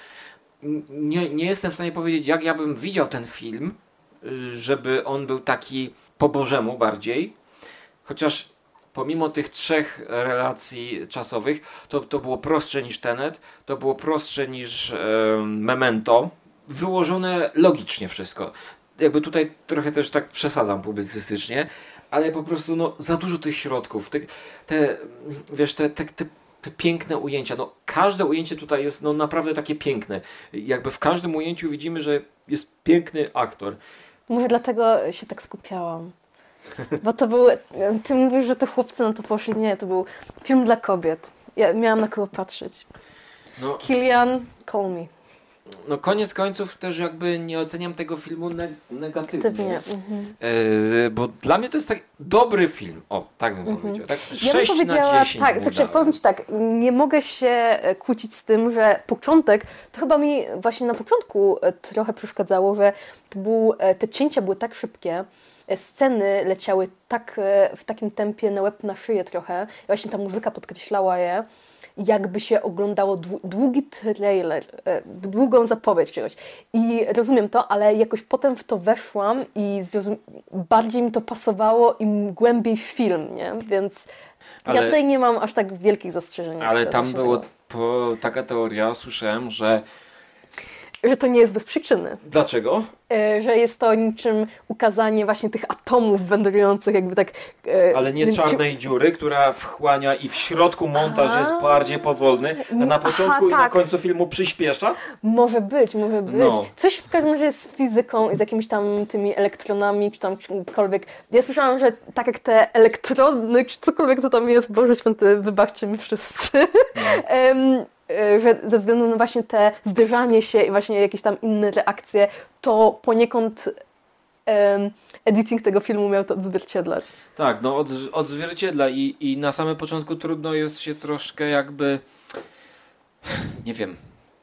Nie, nie jestem w stanie powiedzieć, jak ja bym widział ten film, y, żeby on był taki po Bożemu bardziej, chociaż pomimo tych trzech relacji czasowych, to, to było prostsze niż Tenet, to było prostsze niż e, Memento, wyłożone logicznie wszystko jakby tutaj trochę też tak przesadzam publicystycznie, ale po prostu no, za dużo tych środków, te, te wiesz, te, te, te te piękne ujęcia. No, każde ujęcie tutaj jest no, naprawdę takie piękne. Jakby w każdym ujęciu widzimy, że jest piękny aktor. Może dlatego się tak skupiałam. Bo to był. Ty mówisz, że to chłopcy na to poszli. Nie, to był film dla kobiet. Ja miałam na kogo patrzeć. No, Kilian, call me. No koniec końców też jakby nie oceniam tego filmu ne negatywnie. Mhm. E, bo dla mnie to jest tak dobry film. O, tak bym mhm. powiedział. Tak? 6 ja bym powiedziała, na 10 tak, znaczy, powiem Ci tak, nie mogę się e, kłócić z tym, że początek, to chyba mi właśnie na początku e, trochę przeszkadzało, że to był, e, te cięcia były tak szybkie, sceny leciały tak w takim tempie na łeb na szyję trochę. I właśnie ta muzyka podkreślała je jakby się oglądało długi trailer, e, długą zapowiedź czegoś. I rozumiem to, ale jakoś potem w to weszłam i bardziej mi to pasowało i głębiej w film, nie? Więc ale, ja tutaj nie mam aż tak wielkich zastrzeżeń. Ale tam było po, taka teoria, słyszałem, że że to nie jest bez przyczyny. Dlaczego? E, że jest to niczym ukazanie właśnie tych atomów wędrujących jakby tak... E, Ale nie czarnej czy... dziury, która wchłania i w środku montaż jest bardziej powolny, a na początku Aha, tak. i na tak. końcu filmu przyspiesza? Może być, może być. No. Coś w każdym razie z fizyką i z jakimiś tam tymi elektronami, czy tam czymkolwiek. Ja słyszałam, że tak jak te elektrony, czy cokolwiek to tam jest, Boże Święty, wybaczcie mi wszyscy. No. [laughs] Y, że ze względu na właśnie te zderzanie się i właśnie jakieś tam inne reakcje, to poniekąd editing tego filmu miał to odzwierciedlać. Tak, no od, odzwierciedla i, i na samym początku trudno jest się troszkę jakby nie wiem,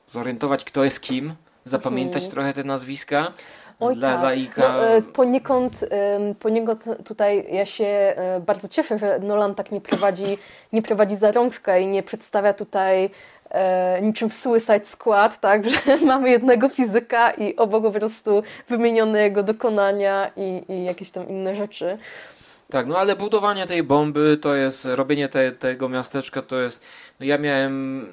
zorientować kto jest kim, zapamiętać hmm. trochę te nazwiska. Oj, dla tak. laika. No, e, poniekąd, poniekąd tutaj ja się e, bardzo cieszę, że Nolan tak nie prowadzi, nie prowadzi za rączkę i nie przedstawia tutaj niczym w Suicide Squad, tak, [laughs] że mamy jednego fizyka i obok po prostu wymienione jego dokonania i, i jakieś tam inne rzeczy. Tak, no ale budowanie tej bomby to jest, robienie te, tego miasteczka to jest, no ja miałem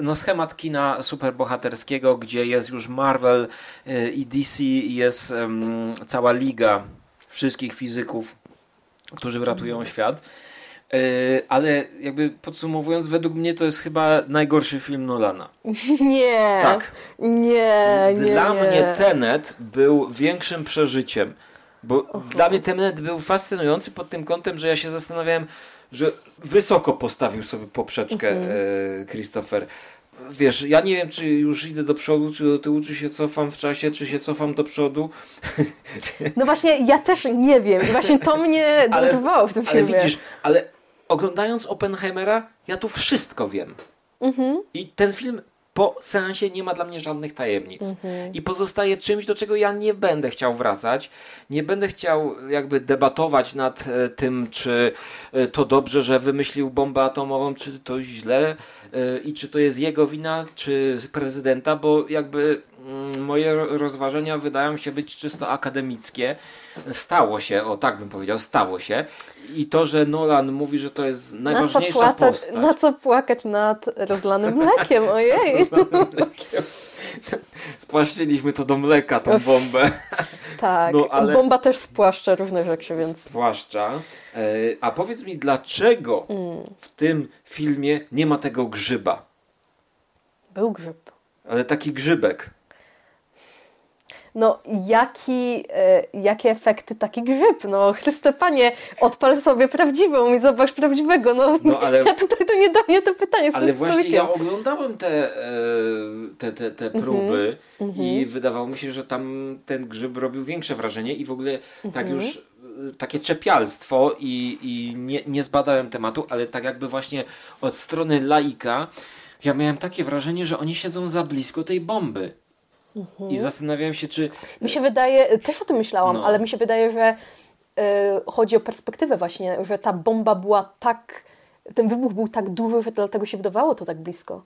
no schemat kina superbohaterskiego, gdzie jest już Marvel y, i DC i jest cała liga wszystkich fizyków, którzy ratują świat. E, ale jakby podsumowując, według mnie to jest chyba najgorszy film Nolana. [laughs] Nie. Tak. Nie, nie. Dla nie. mnie Tenet był większym przeżyciem. Bo dla mnie Tenet był fascynujący pod tym kątem, że ja się zastanawiałem, że wysoko postawił sobie poprzeczkę mhm. e, Christopher. Wiesz, ja nie wiem, czy już idę do przodu, czy do tyłu, czy się cofam w czasie, czy się cofam do przodu. No właśnie, ja też nie wiem. I właśnie to [laughs] mnie denerwowało w tym filmie. Ale widzisz, ale oglądając Oppenheimera, ja tu wszystko wiem. Mhm. I ten film po seansie nie ma dla mnie żadnych tajemnic. Mhm. I pozostaje czymś, do czego ja nie będę chciał wracać. Nie będę chciał jakby debatować nad e, tym, czy e, to dobrze, że wymyślił bombę atomową, czy to źle e, i czy to jest jego wina, czy prezydenta, bo jakby moje rozważenia wydają się być czysto akademickie. Stało się, o tak bym powiedział, stało się. I to, że Nolan mówi, że to jest najważniejsza na co płacać, postać. Na co płakać nad rozlanym mlekiem, [laughs] ojej. rozlanym mlekiem. [laughs] Spłaszczyliśmy to do mleka, tą bombę. [laughs] Tak, no, ale bomba też spłaszcza różne rzeczy, więc... Spłaszcza. E, a powiedz mi, dlaczego mm. w tym filmie nie ma tego grzyba? Był grzyb. Ale taki grzybek no jaki, e, jakie efekty taki grzyb? No Chryste Panie, odpal sobie prawdziwą i zobacz prawdziwego. No, no ale, [laughs] ja tutaj to nie do mnie to pytanie. Ale właśnie ja oglądałem te, e, te, te, te mhm, próby mm -hmm. i wydawało mi się, że tam ten grzyb robił większe wrażenie i w ogóle mm -hmm. tak mhm. już e, takie czepialstwo i, i nie, nie zbadałem tematu, ale tak jakby właśnie od strony laika ja miałem takie wrażenie, że oni siedzą za blisko tej bomby. Mhm. I zastanawiałem się, czy. Mi się wydaje, też o tym myślałam, no. ale mi się wydaje, że y, chodzi o perspektywę właśnie, że ta bomba była tak. Ten wybuch był tak duży, że dlatego się wydawało to tak blisko.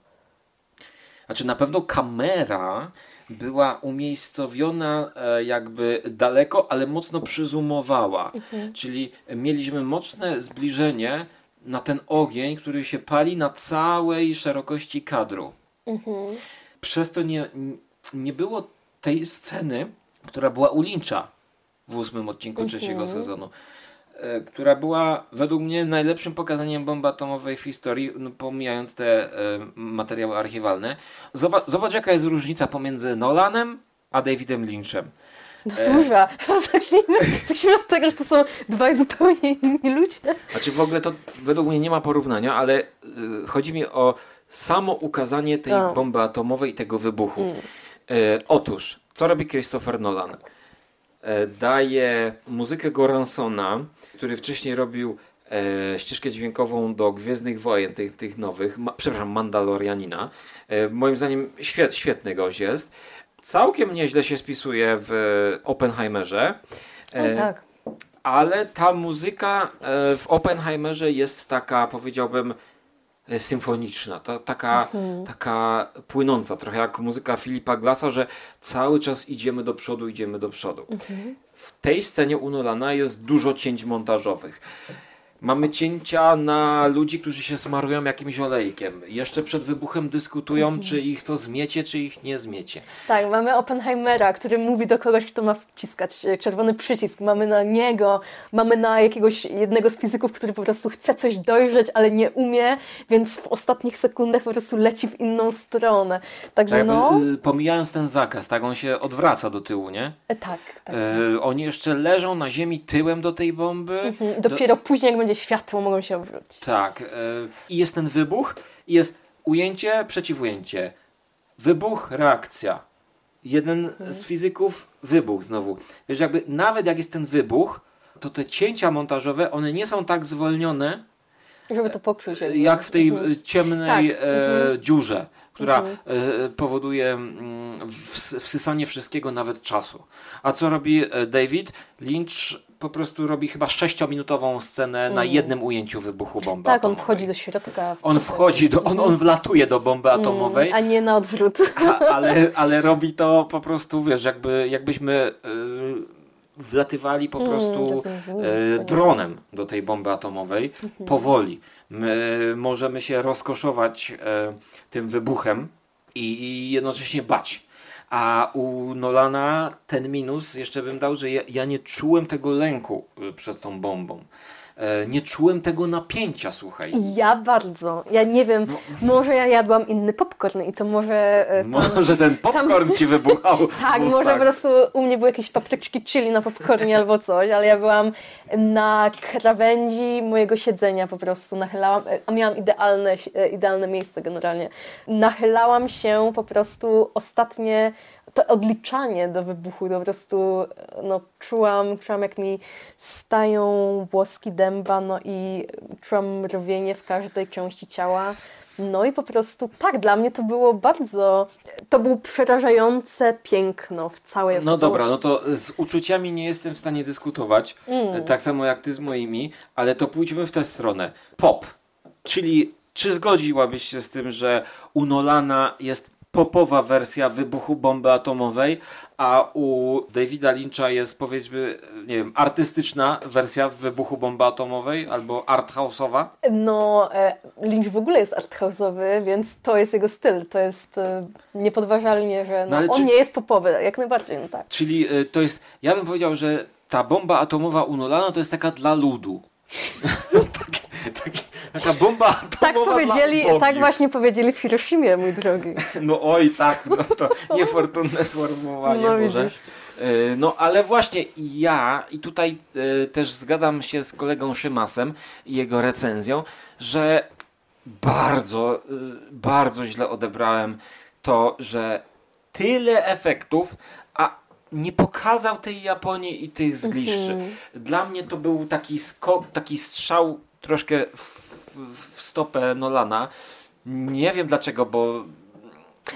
Znaczy, na pewno kamera była umiejscowiona e, jakby daleko, ale mocno przyzumowała. Mhm. Czyli mieliśmy mocne zbliżenie na ten ogień, który się pali na całej szerokości kadru. Mhm. Przez to nie, nie było tej sceny, która była u Lyncha w ósmym odcinku mhm. trzeciego sezonu. e, która była według mnie najlepszym pokazaniem bomby atomowej w historii, no, pomijając te e, materiały archiwalne. Zobacz, zobacz, jaka jest różnica pomiędzy Nolanem a Davidem Lynchem. No duża. Zacznijmy, [laughs] zacznijmy od tego, że to są dwaj zupełnie inni ludzie. Znaczy w ogóle to według mnie nie ma porównania, ale y, chodzi mi o samo ukazanie tej O. bomby atomowej i tego wybuchu. E, otóż, co robi Christopher Nolan? E, daje muzykę Goransona, który wcześniej robił e, ścieżkę dźwiękową do Gwiezdnych Wojen, tych, tych nowych, ma, przepraszam, Mandalorianina. E, moim zdaniem świet, świetny gość jest. Całkiem nieźle się spisuje w Oppenheimerze. E, O, tak. ale ta muzyka e, w Oppenheimerze jest taka, powiedziałbym, e, symfoniczna, ta, taka, taka płynąca, trochę jak muzyka Filipa Glassa, że cały czas idziemy do przodu, idziemy do przodu. W tej scenie u Nolana jest dużo cięć montażowych. Mamy cięcia na ludzi, którzy się smarują jakimś olejkiem. Jeszcze przed wybuchem dyskutują, czy ich to zmiecie, czy ich nie zmiecie. Tak, mamy Oppenheimera, który mówi do kogoś, kto ma wciskać e, czerwony przycisk. Mamy na niego, mamy na jakiegoś jednego z fizyków, który po prostu chce coś dojrzeć, ale nie umie, więc w ostatnich sekundach po prostu leci w inną stronę. Także Tak, no, y, pomijając ten zakaz, tak on się odwraca do tyłu, nie? e, tak, tak. E, oni jeszcze leżą na ziemi tyłem do tej bomby. Mhm. Dopiero później, jak będzie światło, mogą się obrócić. Tak. E, I jest ten wybuch, i jest ujęcie, przeciwujęcie. Wybuch, reakcja. Jeden z fizyków, wybuch znowu. Wiesz, jakby nawet jak jest ten wybuch, to te cięcia montażowe, one nie są tak zwolnione, Żeby to jakby. jak w tej Mhm. ciemnej Tak, e, dziurze, która e, powoduje mm, ws- wsysanie wszystkiego, nawet czasu. A co robi e, David? Lynch po prostu robi chyba sześciominutową scenę na jednym ujęciu wybuchu bomby Tak, on atomowej. wchodzi do środka. On wchodzi, do, on, on wlatuje do bomby atomowej, A nie na odwrót. a, ale, ale robi to po prostu, wiesz, jakby, jakbyśmy y, wlatywali po prostu e, dronem do tej bomby atomowej powoli. My możemy się rozkoszować e, tym wybuchem i, i jednocześnie bać. A u Nolana ten minus jeszcze bym dał, że ja, ja nie czułem tego lęku y, przed tą bombą. E, nie czułem tego napięcia, słuchaj. Ja bardzo. Ja nie wiem, może ja jadłam inny popcorn i to może... e, Tam, Może ten popcorn ci wybuchał. [laughs] tak, może po prostu u mnie były jakieś papryczki chili na popcornie albo coś, ale ja byłam na krawędzi mojego siedzenia po prostu, nachylałam, e, a miałam idealne, idealne miejsce generalnie. Nachylałam się po prostu ostatnie to odliczanie do wybuchu, to po prostu no, czułam, czułam jak mi stają włoski dęba, no i czułam mrowienie w każdej części ciała. No i po prostu tak, dla mnie to było bardzo, to było przerażające piękno w całej No dobra, no całości. to z uczuciami nie jestem w stanie dyskutować, Mm. e, tak samo jak ty z moimi, ale to pójdźmy w tę stronę. Pop, czyli czy zgodziłabyś się z tym, że u Nolana jest popowa wersja wybuchu bomby atomowej, a u Davida Lyncha jest powiedzmy, nie wiem, artystyczna wersja wybuchu bomby atomowej albo arthouse'owa? No, e, Lynch w ogóle jest arthouse'owy, więc to jest jego styl, to jest e, niepodważalnie, że no, ale on czy- nie jest popowy, jak najbardziej, no tak. Czyli y, to jest, ja bym powiedział, że ta bomba atomowa u Nolana to jest taka dla ludu. [laughs] Taki- [laughs] taki- taka bomba atomowa Tak powiedzieli, tak właśnie powiedzieli w Hiroshimie, mój drogi. [laughs] No oj, tak, no to [laughs] niefortunne sformułowanie No, może. widzisz. Y, No ale właśnie ja i tutaj y, też zgadzam się z kolegą Szymasem i jego recenzją, że bardzo, y, bardzo źle odebrałem to, że tyle efektów, a nie pokazał tej Japonii i tych zgliszczy. Dla mnie to był taki skok, taki strzał troszkę w, w stopę Nolana. Nie wiem dlaczego, bo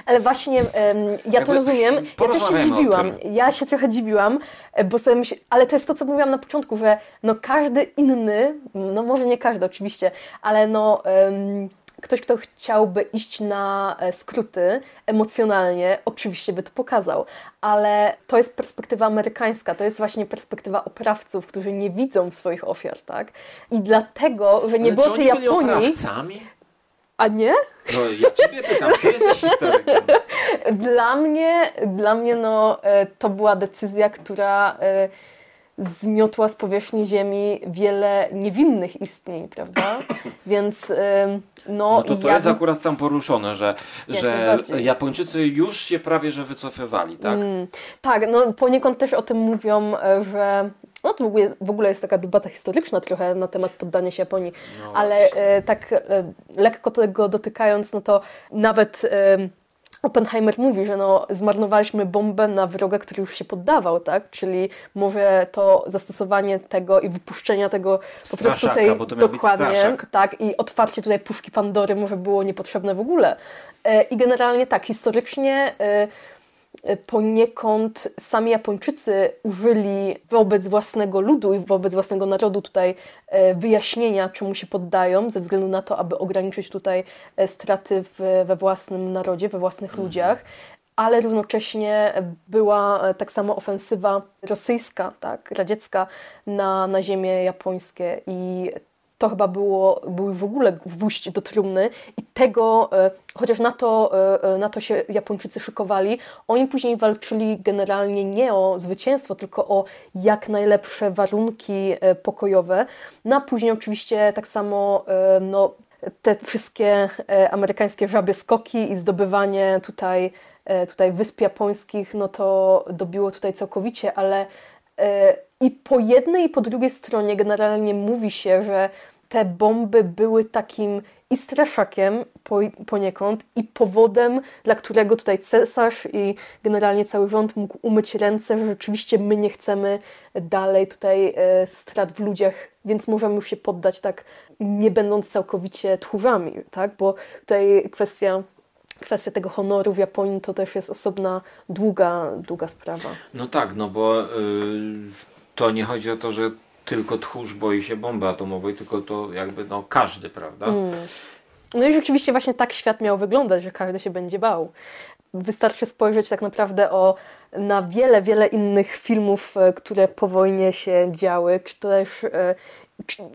Ale właśnie ja to Jakby rozumiem. Ja też się dziwiłam. Ja się trochę dziwiłam, e, bo sobie myśl... ale to jest to, co mówiłam na początku, że no każdy inny, no może nie każdy oczywiście, ale no ktoś, kto chciałby iść na e, skróty emocjonalnie, oczywiście by to pokazał, ale to jest perspektywa amerykańska, to jest właśnie perspektywa oprawców, którzy nie widzą swoich ofiar, tak? I dlatego, że nie Ale było tej Japonii, oprawcami? a nie? No ja ciebie pytam, ty jesteś historykiem. [laughs] Dla mnie, dla mnie no, e, to była decyzja, która e, zmiotła z powierzchni Ziemi wiele niewinnych istnień, prawda? [coughs] Więc ym, no... No to to ja jest akurat tam poruszone, że, Jak że. Japończycy już się prawie że wycofywali, tak? Mm, tak, no poniekąd też o tym mówią, e, że no to w ogóle, w ogóle jest taka debata historyczna trochę na temat poddania się Japonii, No ale e, tak e, lekko tego dotykając, no to nawet e, Oppenheimer mówi, że no, zmarnowaliśmy bombę na wroga, który już się poddawał, tak? Czyli może to zastosowanie tego i wypuszczenia tego po prostu tej dokładnie, tak, i otwarcie tutaj puszki Pandory może było niepotrzebne w ogóle. E, I generalnie tak, historycznie e, poniekąd sami Japończycy użyli wobec własnego ludu i wobec własnego narodu tutaj e, wyjaśnienia, czemu się poddają, ze względu na to, aby ograniczyć tutaj e, straty w, we własnym narodzie, we własnych ludziach. Ale równocześnie była e, tak samo ofensywa rosyjska, tak, radziecka na, na ziemie japońskie i to chyba było, był w ogóle gwóźdź do trumny i tego, e, chociaż na to, e, e, na to się Japończycy szykowali, oni później walczyli generalnie nie o zwycięstwo, tylko o jak najlepsze warunki pokojowe. No później oczywiście tak samo no, te wszystkie amerykańskie żabie skoki i zdobywanie tutaj, tutaj wysp japońskich, no to dobiło tutaj całkowicie, ale i po jednej i po drugiej stronie generalnie mówi się, że te bomby były takim i straszakiem po, poniekąd i powodem, dla którego tutaj cesarz i generalnie cały rząd mógł umyć ręce, że rzeczywiście my nie chcemy dalej tutaj e, strat w ludziach, więc możemy już się poddać tak, nie będąc całkowicie tchórzami, tak? Bo tutaj kwestia kwestia tego honoru w Japonii to też jest osobna, długa, długa sprawa. No tak, no bo y, to nie chodzi o to, że tylko tchórz boi się bomby atomowej, tylko to jakby no każdy, prawda? Mm. No i rzeczywiście właśnie tak świat miał wyglądać, że każdy się będzie bał. Wystarczy spojrzeć tak naprawdę o, na wiele, wiele innych filmów, e, które po wojnie się działy, czy też, e,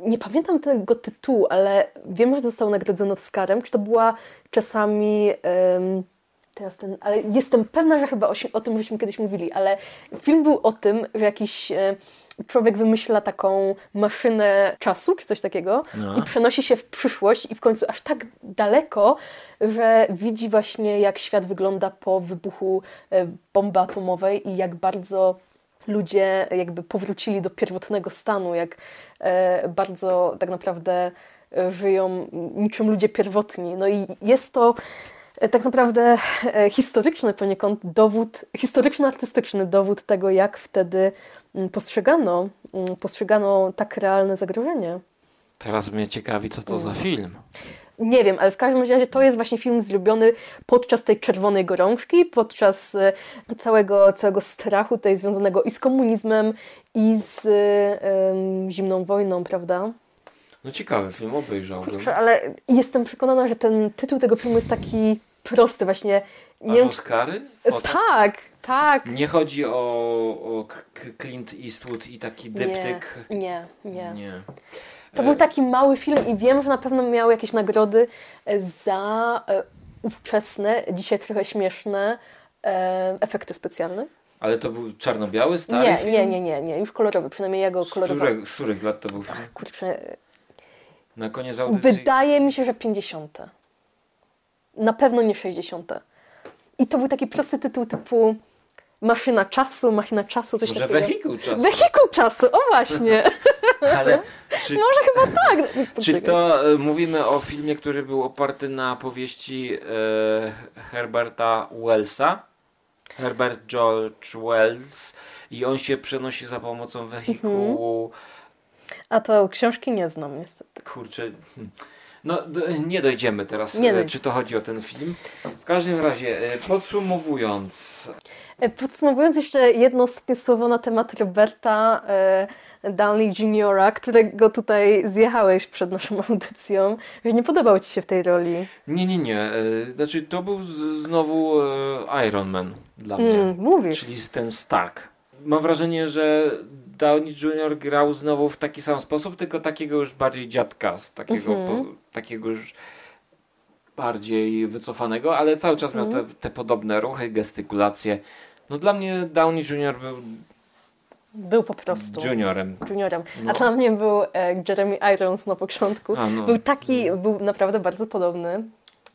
nie pamiętam tego tytułu, ale wiem, że został nagrodzony Oscarem, czy to była czasami... Teraz ten, ale jestem pewna, że chyba o, o tym żeśmy kiedyś mówili, ale film był o tym, że jakiś e, człowiek wymyśla taką maszynę czasu, czy coś takiego No. i przenosi się w przyszłość i w końcu aż tak daleko, że widzi właśnie jak świat wygląda po wybuchu e, bomby atomowej i jak bardzo ludzie jakby powrócili do pierwotnego stanu, jak e, bardzo tak naprawdę e, żyją niczym ludzie pierwotni. No i jest to tak naprawdę e, historyczny poniekąd dowód, historyczno-artystyczny dowód tego, jak wtedy mm, postrzegano, mm, postrzegano tak realne zagrożenie. Teraz mnie ciekawi, co to za film. Nie wiem, ale w każdym razie to jest właśnie film zrobiony podczas tej czerwonej gorączki, podczas e, całego, całego strachu tutaj związanego i z komunizmem, i z e, em, zimną wojną, prawda? No ciekawy film, obejrzałbym. Kurczę, ale jestem przekonana, że ten tytuł tego filmu jest taki prosty właśnie. Nie, Oscary? O, tak, tak. Nie chodzi o, o Clint Eastwood i taki dyptyk. Nie, nie. Nie. To E, był taki mały film i wiem, że na pewno miał jakieś nagrody e, za e, ówczesne, dzisiaj trochę śmieszne e, efekty specjalne. Ale to był czarno-biały, stary Nie, film? nie, nie, nie, nie, już kolorowy, przynajmniej ja go Z, których, z których lat to był film? Kurczę, Na koniec audycji. wydaje mi się, że 50. Na pewno nie 60. I to był taki prosty tytuł typu Maszyna czasu, machina czasu, coś Może takiego. wehikuł czasu. Wehikuł czasu, o właśnie. [laughs] Ale czy, Może chyba tak. czy to e, mówimy o filmie, który był oparty na powieści e, Herberta Wellsa? Herbert George Wells i on się przenosi za pomocą wehikułu. A to książki nie znam niestety. Kurczę. No, nie dojdziemy teraz, Nie e, dojdziemy. czy to chodzi o ten film. W każdym razie, e, podsumowując, E, Podsumowując jeszcze jedno ostatnie słowo na temat Roberta Downey Jr., którego tutaj zjechałeś przed naszą audycją, nie podobał Ci się w tej roli. nie, nie, nie. Znaczy, to był znowu Iron Man dla mnie. Mm, mówisz. czyli ten Stark. Mam wrażenie, że Downey Jr. grał znowu w taki sam sposób, tylko takiego już bardziej dziadka, z takiego, Mhm. po, takiego już bardziej wycofanego, ale cały czas miał te, te podobne ruchy, gestykulacje. No dla mnie Downey Jr. był Był po prostu. Juniorem. Juniorem. No. A dla mnie był e, Jeremy Irons na początku. A, no. Był taki, był naprawdę bardzo podobny.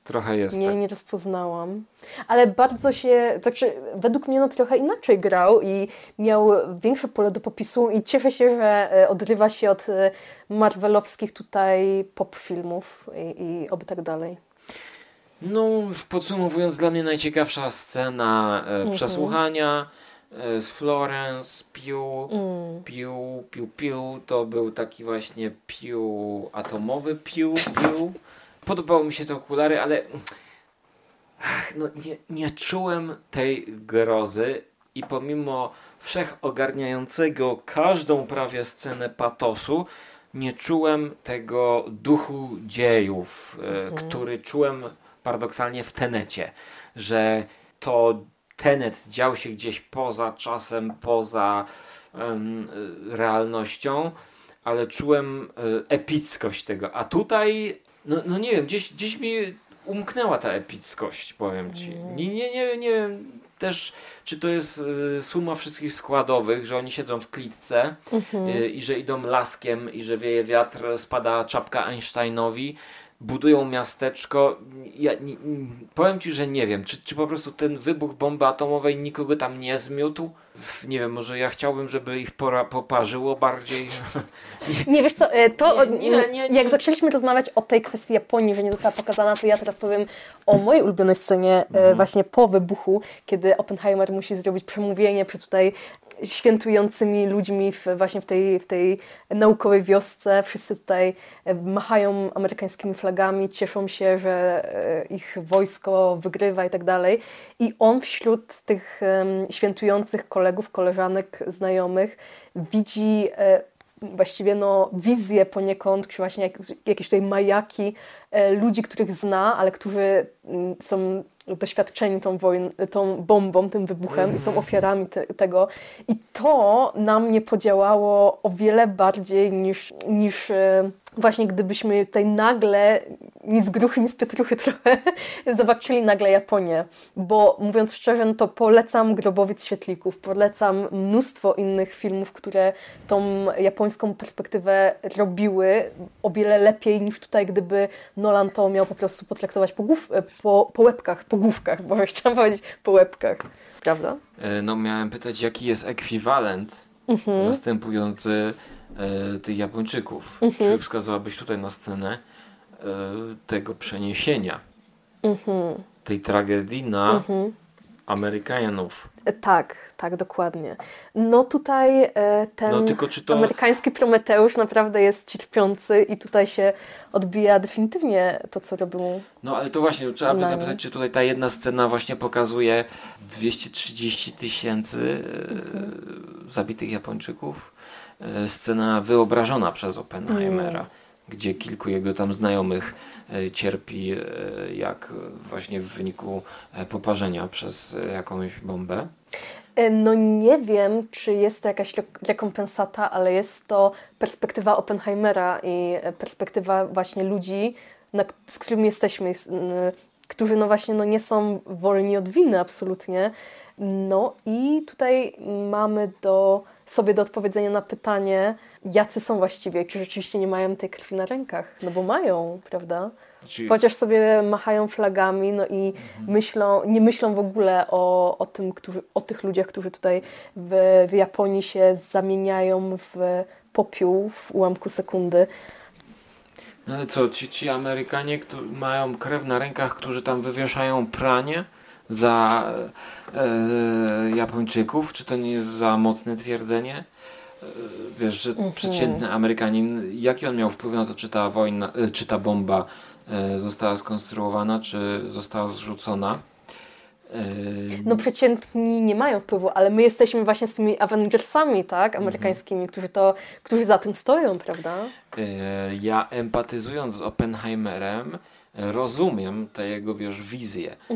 Trochę jest Nie, tak. nie rozpoznałam. Ale bardzo się, znaczy według mnie no trochę inaczej grał i miał większe pole do popisu i cieszę się, że e, odrywa się od e, marvelowskich tutaj pop filmów i, i oby tak dalej. No, podsumowując, dla mnie najciekawsza scena e, przesłuchania e, z Florence, piu, Mm. piu, piu, piu, to był taki właśnie piu, atomowy piu, piu. Podobały mi się te okulary, ale ach, no, nie, nie czułem tej grozy i pomimo wszechogarniającego każdą prawie scenę patosu, nie czułem tego duchu dziejów, e, który czułem paradoksalnie w Tenecie, że to Tenet dział się gdzieś poza czasem, poza y, realnością, ale czułem y, epickość tego. A tutaj, no, no nie wiem, gdzieś, gdzieś mi umknęła ta epickość, powiem ci. Nie, nie, nie, nie wiem też, czy to jest y, suma wszystkich składowych, że oni siedzą w klitce y, i że idą laskiem i że wieje wiatr, spada czapka Einsteinowi, budują miasteczko. Ja nie, nie, powiem ci, że nie wiem, czy, czy po prostu ten wybuch bomby atomowej nikogo tam nie zmiótł. Nie wiem, może ja chciałbym, żeby ich pora, poparzyło bardziej. [laughs] Nie, wiesz co, e, to Nie, nie, nie, nie. jak zaczęliśmy rozmawiać o tej kwestii Japonii, że nie została pokazana, to ja teraz powiem o mojej ulubionej scenie Mhm. e, właśnie po wybuchu, kiedy Oppenheimer musi zrobić przemówienie przed tutaj świętującymi ludźmi w, właśnie w tej, w tej naukowej wiosce. Wszyscy tutaj e, machają amerykańskimi flagami, cieszą się, że e, ich wojsko wygrywa i tak dalej. I on wśród tych świętujących kolegów, koleżanek, znajomych widzi e, właściwie no, wizję poniekąd, czy właśnie jak, jakieś tutaj majaki e, ludzi, których zna, ale którzy mm, są doświadczeni tą, wojn, tą bombą, tym wybuchem i są ofiarami te, tego. I to na mnie podziałało o wiele bardziej niż, niż e, właśnie gdybyśmy tutaj nagle, ni z gruchy, ni z pietruchy trochę, [laughs] zobaczyli nagle Japonię. Bo mówiąc szczerze, no to polecam Grobowiec Świetlików, polecam mnóstwo innych filmów, które tą japońską perspektywę robiły o wiele lepiej niż tutaj, gdyby Nolan to miał po prostu potraktować po, głów, po, po łebkach, po główkach, bo [laughs] chciałam powiedzieć po łebkach. Prawda? E, No miałem pytać, jaki jest ekwiwalent Mhm. zastępujący tych Japończyków. Mhm. Czy wskazałabyś tutaj na scenę e, tego przeniesienia Mhm. tej tragedii na Amerykanów? E, Tak, tak, dokładnie. No tutaj e, ten No tylko czy to- amerykański Prometeusz naprawdę jest cierpiący i tutaj się odbija definitywnie to, co robił. No ale to właśnie trzeba by zapytać, czy tutaj ta jedna scena właśnie pokazuje 230 tysięcy e, zabitych Japończyków. E, scena wyobrażona przez Oppenheimera, gdzie kilku jego tam znajomych e, cierpi e, jak właśnie w wyniku poparzenia przez jakąś bombę. No nie wiem, czy jest to jakaś rek- rekompensata, ale jest to perspektywa Oppenheimera i perspektywa właśnie ludzi, z którymi jesteśmy, którzy no właśnie no nie są wolni od winy absolutnie. No i tutaj mamy do, sobie do odpowiedzenia na pytanie, jacy są właściwie, czy rzeczywiście nie mają tej krwi na rękach, no bo mają, prawda? Znaczy, Chociaż sobie machają flagami, no i myślą, nie myślą w ogóle o, o, tym, którzy, o tych ludziach, którzy tutaj w, w Japonii się zamieniają w popiół w ułamku sekundy. no ale co, ci, ci Amerykanie którzy mają krew na rękach, którzy tam wywieszają pranie za e, Japończyków? Czy to nie jest za mocne twierdzenie? E, Wiesz, że przeciętny Amerykanin, jaki on miał wpływ na to, czy ta wojna, e, czy ta bomba e, została skonstruowana, czy została zrzucona? E, No przeciętni nie mają wpływu, ale my jesteśmy właśnie z tymi Avengersami, tak, amerykańskimi, którzy, to, którzy za tym stoją, prawda? Ja empatyzując z Oppenheimerem rozumiem te jego, wiesz, wizje, e,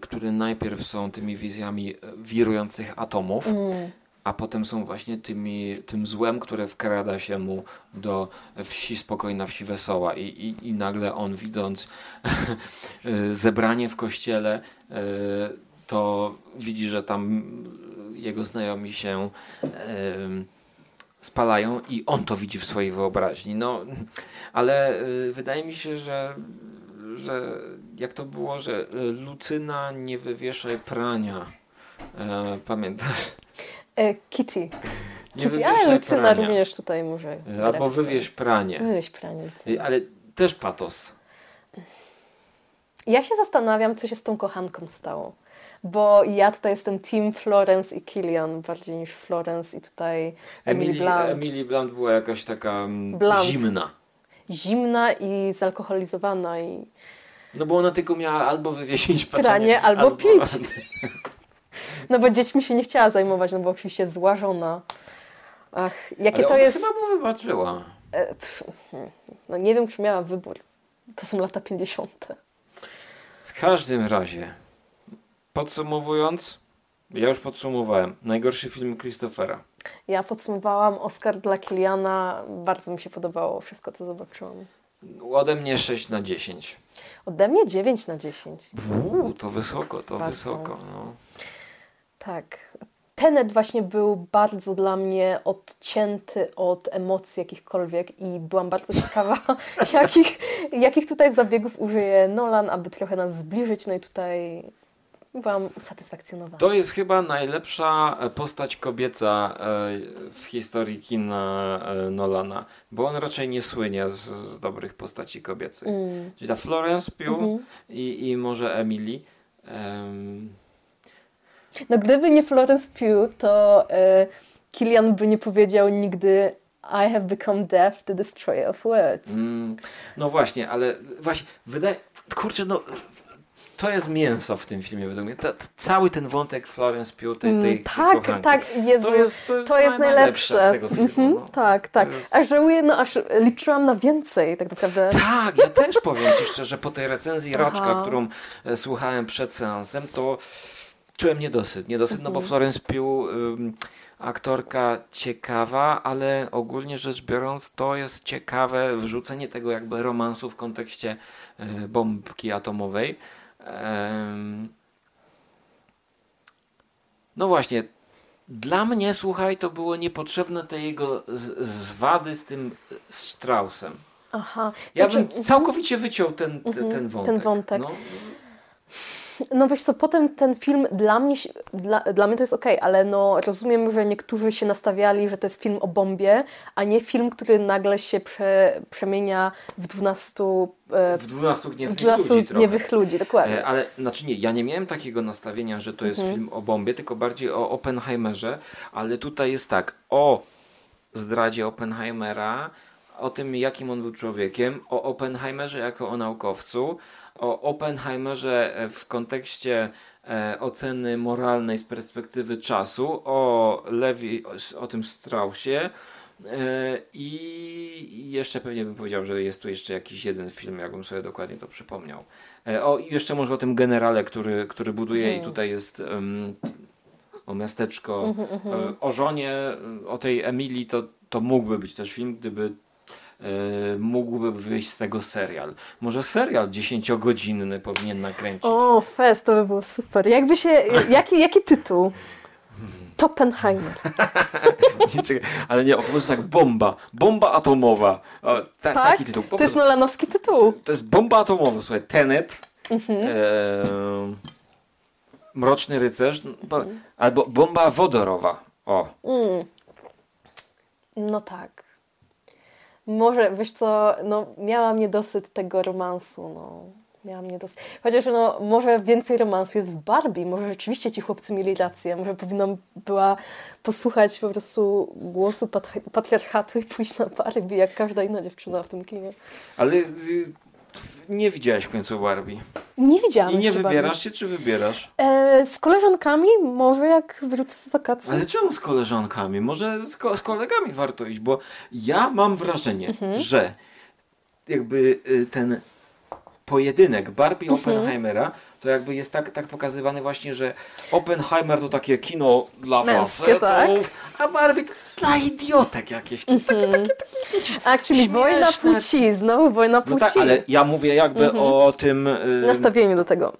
które najpierw są tymi wizjami e, wirujących atomów, Mm. a potem są właśnie tymi, tym złem, które wkrada się mu do wsi spokojna, wsi wesoła i, i, i nagle on widząc e, [laughs] zebranie w kościele, e, to widzi, że tam jego znajomi się em, spalają i on to widzi w swojej wyobraźni. No, ale y, wydaje mi się, że, że jak to było, że Lucyna nie wywieszaj prania. E, pamiętasz? E, Kitty. Nie Kitty, ale Lucyna prania. również tutaj może. Albo wywieź pranie. Wywieź pranie Lucyna. Ale też patos. Ja się zastanawiam, co się z tą kochanką stało. Bo ja tutaj jestem team Florence i Killian bardziej niż Florence i tutaj Emily, Emily, Blunt. Emily Blunt była jakaś taka mm, Blunt. zimna. Zimna i zalkoholizowana i No bo ona tylko miała albo wywiesić pranie, Pranie albo pić. No bo dziećmi się nie chciała zajmować, no bo oczywiście zła żona. Ach, jakie Ale to jest... chyba mu wybaczyła. e. No nie wiem, czy miała wybór. To są lata 50. W każdym razie, podsumowując, ja już podsumowałem. Najgorszy film Christophera. Ja podsumowałam Oscar dla Kiliana. Bardzo mi się podobało wszystko, co zobaczyłam. Ode mnie 6 na 10. Ode mnie 9 na 10. Uuu, to wysoko, to Bardzo. wysoko. No. Tak. Tenet właśnie był bardzo dla mnie odcięty od emocji jakichkolwiek i byłam bardzo ciekawa, [laughs] jakich, jakich tutaj zabiegów użyje Nolan, aby trochę nas zbliżyć. No i tutaj byłam usatysfakcjonowana. To jest chyba najlepsza postać kobieca e, w historii kina e, Nolana, bo on raczej nie słynie z, z dobrych postaci kobiecych. Mm. Czyli ta Florence Pugh Mhm. i, i może Emily. Em, No gdyby nie Florence Pugh, to e, Killian by nie powiedział nigdy I have become deaf, the destroyer of words. Mm, no właśnie, ale właśnie, wydaje, kurczę, no to jest mięso w tym filmie według mnie. Ta, ta, cały ten wątek Florence Pugh, tej, tej, Mm, tak, kochanki. tak, Jezu, To jest, to jest, to jest naj- najlepsze. z tego filmu. Mhm, no. tak, tak. Jest- Aż żałuję, no aż liczyłam na więcej tak naprawdę. Tak, ja też powiem Ci szczerze, po tej recenzji Aha. Raczka, którą e, słuchałem przed seansem, to czułem niedosyt. Niedosyt, no bo Mhm. Florence Pugh, ym, aktorka ciekawa, ale ogólnie rzecz biorąc, to jest ciekawe wrzucenie tego jakby romansu w kontekście e, bombki atomowej. No właśnie, dla mnie, słuchaj, to było niepotrzebne te jego zwady z tym e, Straussem. Aha. Ja Znaczy, bym całkowicie wyciął ten, te, Mhm, ten wątek. ten wątek. No, No wiesz co, potem ten film dla mnie, dla, dla mnie to jest okej, ale no rozumiem, że niektórzy się nastawiali, że to jest film o bombie, a nie film, który nagle się prze, przemienia w 12, e, w 12 gniewnych w 12 ludzi gniewych ludzi, dokładnie. E, Ale znaczy nie, ja nie miałem takiego nastawienia, że to jest Mhm. film o bombie, tylko bardziej o Oppenheimerze, ale tutaj jest tak, o zdradzie Oppenheimera, o tym jakim on był człowiekiem, o Oppenheimerze jako o naukowcu, o Oppenheimerze e, w kontekście e, oceny moralnej z perspektywy czasu, o Lewi, o, tym Straussie, E, I jeszcze pewnie bym powiedział, że jest tu jeszcze jakiś jeden film, jakbym sobie dokładnie to przypomniał. O, i jeszcze może o tym generale, który, który buduje i Mhm. tutaj jest um, o miasteczko, mhm. e, o żonie, o tej Emilii, to, to mógłby być też film, gdyby mógłby wyjść z tego serial. Może serial dziesięciogodzinny powinien nakręcić. O, fest, to by było super. Jakby się, jaki, jaki tytuł? Toppenheimer. [laughs] Ale nie, po prostu tak bomba, bomba atomowa. O, ta, Tak? Taki tytuł. Po To jest nolanowski tytuł. To jest bomba atomowa, słuchaj, Tenet, Mhm. e, Mroczny Rycerz, no, bo, albo bomba wodorowa. O, Mm. No tak. Może, wiesz co, no miałam niedosyt tego romansu, no. Miałam niedosyt. Chociaż no, może więcej romansu jest w Barbie, może rzeczywiście ci chłopcy mieli rację, może powinnam była posłuchać po prostu głosu patri- patriarchatu i pójść na Barbie, jak każda inna dziewczyna w tym kinie. ale y, nie widziałeś w końcu Barbie. Nie widziałam I nie wybierasz się, czy wybierasz? Barbie. E, z koleżankami może jak wrócę z wakacji. Ale czemu z koleżankami? Może z, ko- z kolegami warto iść, bo ja mam wrażenie, Mhm. że jakby y, ten pojedynek Barbie Mhm. Oppenheimera to jakby jest tak, tak pokazywany właśnie, że Oppenheimer to takie kino dla Męskie, facetów, tak. a Barbie to dla idiotek jakieś. Takie, takie, takie, A, czyli wojna płci, znowu wojna No płci. tak, ale ja mówię jakby Mhm. o tym... y, Nastawieniu do tego.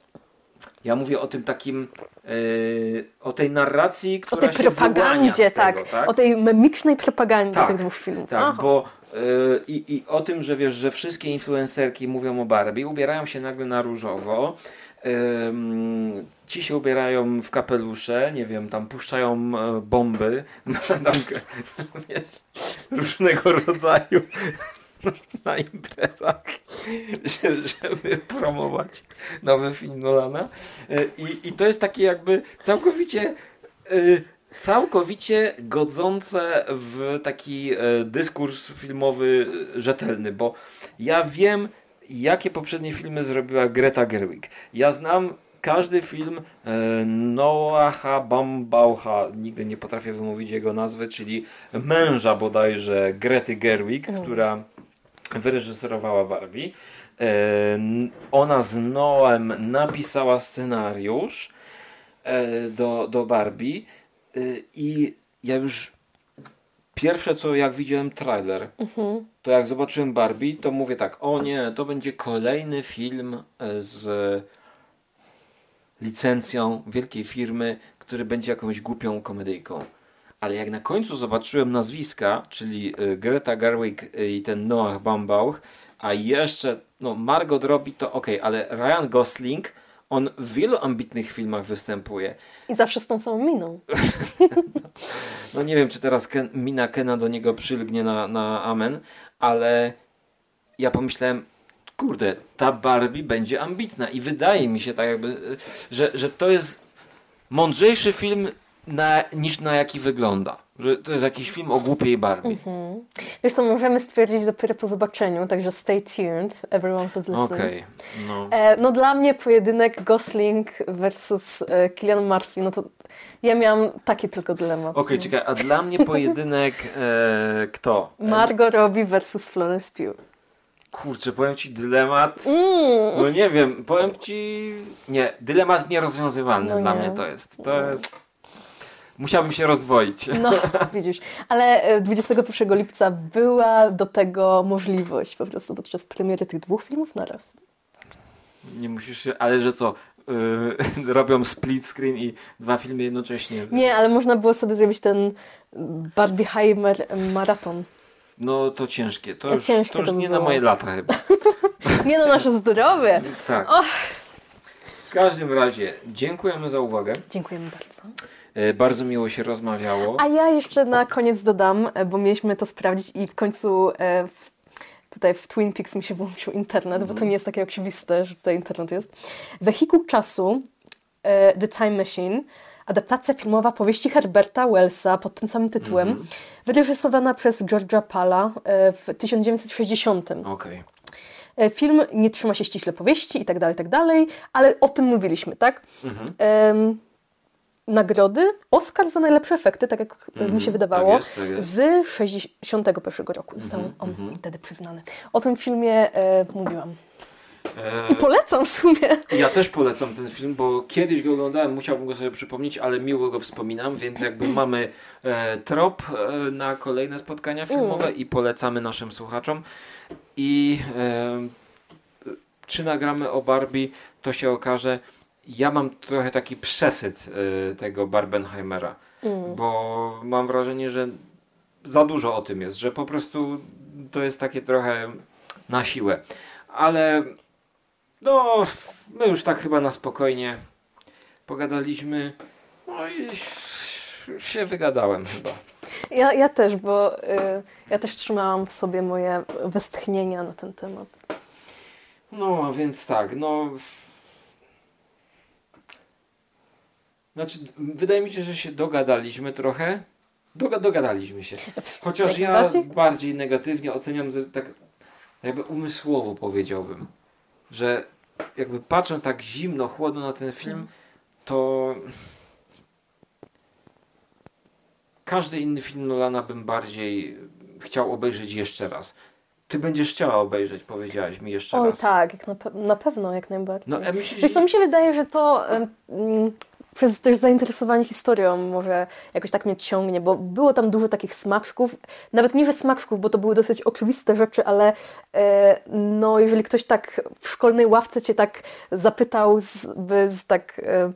Ja mówię o tym takim, yy, o tej narracji, O która tej się propagandzie, tak. tego, tak? O tej memicznej propagandzie Tak, tych dwóch filmów. Tak, Aha. bo yy, i, i o tym, że wiesz, że wszystkie influencerki mówią o Barbie, ubierają się nagle na różowo. Ym, ci się ubierają w kapelusze, nie wiem, tam puszczają e, bomby, tam, wiesz, różnego rodzaju [laughs] na imprezach, że- żeby promować nowy film Nolana. E, I, I to jest takie jakby całkowicie e, całkowicie godzące w taki e, dyskurs filmowy e, rzetelny, bo ja wiem, jakie poprzednie filmy zrobiła Greta Gerwig. Ja znam każdy film e, Noaha Bambaucha, nigdy nie potrafię wymówić jego nazwy, czyli męża bodajże Grety Gerwig, która wyreżyserowała Barbie. Ona z Noem napisała scenariusz do, do Barbie i ja już pierwsze co jak widziałem trailer, to jak zobaczyłem Barbie, to mówię tak, o nie, to będzie kolejny film e, z licencją wielkiej firmy, który będzie jakąś głupią komedyjką. Ale jak na końcu zobaczyłem nazwiska, czyli e, Greta Gerwig e, i ten Noah Baumbach, a jeszcze, no Margot Robbie to ok, ale Ryan Gosling, on w wielu ambitnych filmach występuje. I zawsze z tą samą miną. [laughs] No nie wiem, czy teraz Ken, mina Kena do niego przylgnie na, na amen, ale ja pomyślałem, kurde, ta Barbie będzie ambitna i wydaje mi się tak jakby, że, że to jest mądrzejszy film na, niż na jaki wygląda. Że to jest jakiś film o głupiej Barbie. Wiesz co, możemy stwierdzić dopiero po zobaczeniu, także stay tuned, everyone who's listening. Okej, no. E, no dla mnie pojedynek Gosling versus e, Cillian Murphy, no to ja miałam taki tylko dylemat. Okej, no. czekaj, a dla mnie pojedynek e, kto? Margot Robbie versus Florence Pugh. Kurczę, powiem ci dylemat. Mm. No nie wiem, powiem ci. Nie, dylemat nierozwiązywalny No dla nie. mnie to jest. To jest. Musiałbym się rozdwoić. No, [laughs] widzisz. Ale e, 21 lipca była do tego możliwość po prostu podczas premiery tych dwóch filmów naraz. Nie musisz się. Ale że co? Yy, [laughs] robią split screen i dwa filmy jednocześnie. Nie, ale można było sobie zrobić ten Barbieheimer maraton. No to ciężkie. To To już, ciężkie to już to nie na było. moje lata chyba. [laughs] Nie no, nasze zdrowie. Tak. Och. W każdym razie dziękujemy za uwagę. Dziękujemy bardzo. E, Bardzo miło się rozmawiało. A ja jeszcze na koniec dodam, e, bo mieliśmy to sprawdzić i w końcu e, w, tutaj w Twin Peaks mi się włączył internet, bo to nie jest takie oczywiste, że tutaj internet jest. Wehikuł czasu, The Time Machine, adaptacja filmowa powieści Herberta Wellsa pod tym samym tytułem, wyreżyserowana przez George'a Pala w 1960. Okej. E, Film nie trzyma się ściśle powieści i tak dalej, tak dalej, ale o tym mówiliśmy, tak? Em, nagrody Oscar za najlepsze efekty, tak jak e, mi się wydawało, tak jest, tak jest. z 61 roku został on wtedy przyznany. O tym filmie e, mówiłam. E, I polecam w sumie. Ja też polecam ten film, bo kiedyś go oglądałem, musiałbym go sobie przypomnieć, ale miło go wspominam, więc jakby [clears throat] mamy e, trop e, na kolejne spotkania filmowe i polecamy naszym słuchaczom. I e, czy nagramy o Barbie, to się okaże. Ja mam trochę taki przesyt e, tego Barbenheimera, bo mam wrażenie, że za dużo o tym jest, że po prostu to jest takie trochę na siłę. Ale no, my już tak chyba na spokojnie pogadaliśmy. No i się wygadałem chyba. Ja, ja też, bo e, ja też trzymałam w sobie moje westchnienia na ten temat. No, więc tak, no. Znaczy, wydaje mi się, że się dogadaliśmy trochę. Doga dogadaliśmy się. Chociaż ja najbardziej. bardziej negatywnie oceniam, że tak jakby umysłowo powiedziałbym, że jakby patrząc tak zimno, chłodno na ten film, to każdy inny film Nolana bym bardziej chciał obejrzeć jeszcze raz. Ty będziesz chciała obejrzeć, powiedziałaś mi jeszcze Oj raz. tak, jak na, pe- na pewno, jak najbardziej. No, ja myślę, Wiesz co, że... mi się wydaje, że to mm, przez też zainteresowanie historią może jakoś tak mnie ciągnie, bo było tam dużo takich smaczków, nawet nie, że smaczków, bo to były dosyć oczywiste rzeczy, ale e, no jeżeli ktoś tak w szkolnej ławce cię tak zapytał z, by z tak... E,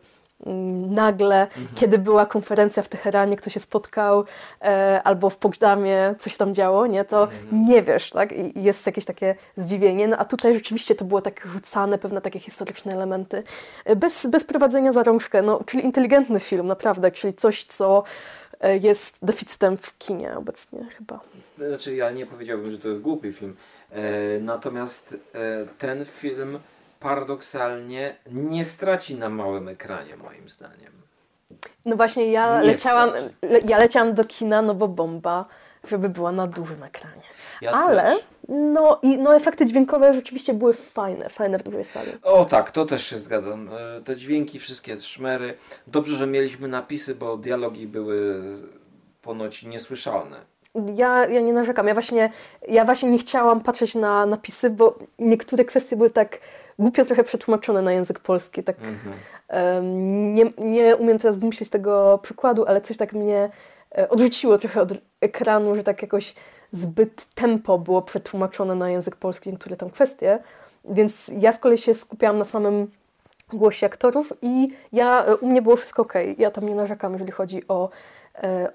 mm, nagle, kiedy była konferencja w Teheranie, kto się spotkał, e, albo w Pogdamie coś tam działo, nie, to nie wiesz, tak? I i jest jakieś takie zdziwienie. No a tutaj rzeczywiście to było tak rzucane, pewne takie historyczne elementy, e, bez, bez prowadzenia za rączkę, no, czyli inteligentny film, naprawdę, czyli coś, co e, jest deficytem w kinie obecnie chyba. Znaczy, ja nie powiedziałbym, że to jest głupi film. E, natomiast e, ten film paradoksalnie nie straci na małym ekranie, moim zdaniem. No właśnie, ja Nie leciałam, le, ja leciałam do kina, no bo bomba, żeby była na dużym ekranie. Ja Ale, też. no i no, efekty dźwiękowe rzeczywiście były fajne, fajne w dużej sali. O tak, to też się zgadzam. E, Te dźwięki, wszystkie szmery. Dobrze, że mieliśmy napisy, bo dialogi były ponoć niesłyszalne. Ja, ja nie narzekam. Ja właśnie, ja właśnie nie chciałam patrzeć na napisy, bo niektóre kwestie były tak głupio trochę przetłumaczone na język polski. Tak, Mhm. nie, nie umiem teraz wymyślić tego przykładu, ale coś tak mnie e, odrzuciło trochę od ekranu, że tak jakoś zbyt tempo było przetłumaczone na język polski niektóre tam kwestie. Więc ja z kolei się skupiałam na samym głosie aktorów i ja, u mnie było wszystko ok. Ja tam nie narzekam, jeżeli chodzi o, e,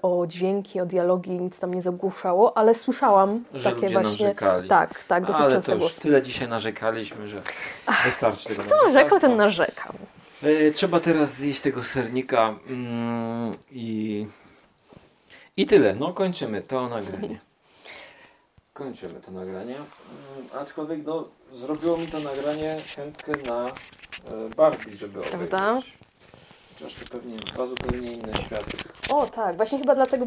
o dźwięki, o dialogi, nic tam nie zagłuszało, ale słyszałam Że takie właśnie. narzekali. Tak, tak, dosyć Ale częste to już głosy. tyle dzisiaj narzekaliśmy, że wystarczy tego Kto narzekał, ten narzekał. E, Trzeba teraz zjeść tego sernika mm, i, i tyle. No kończymy to nagranie. [laughs] Kończymy to nagranie. Mm, aczkolwiek no, zrobiło mi to nagranie chętkę na e, Barbie, żeby Prawda? Chociaż to pewnie dwa zupełnie inne światy. O tak, właśnie chyba dlatego był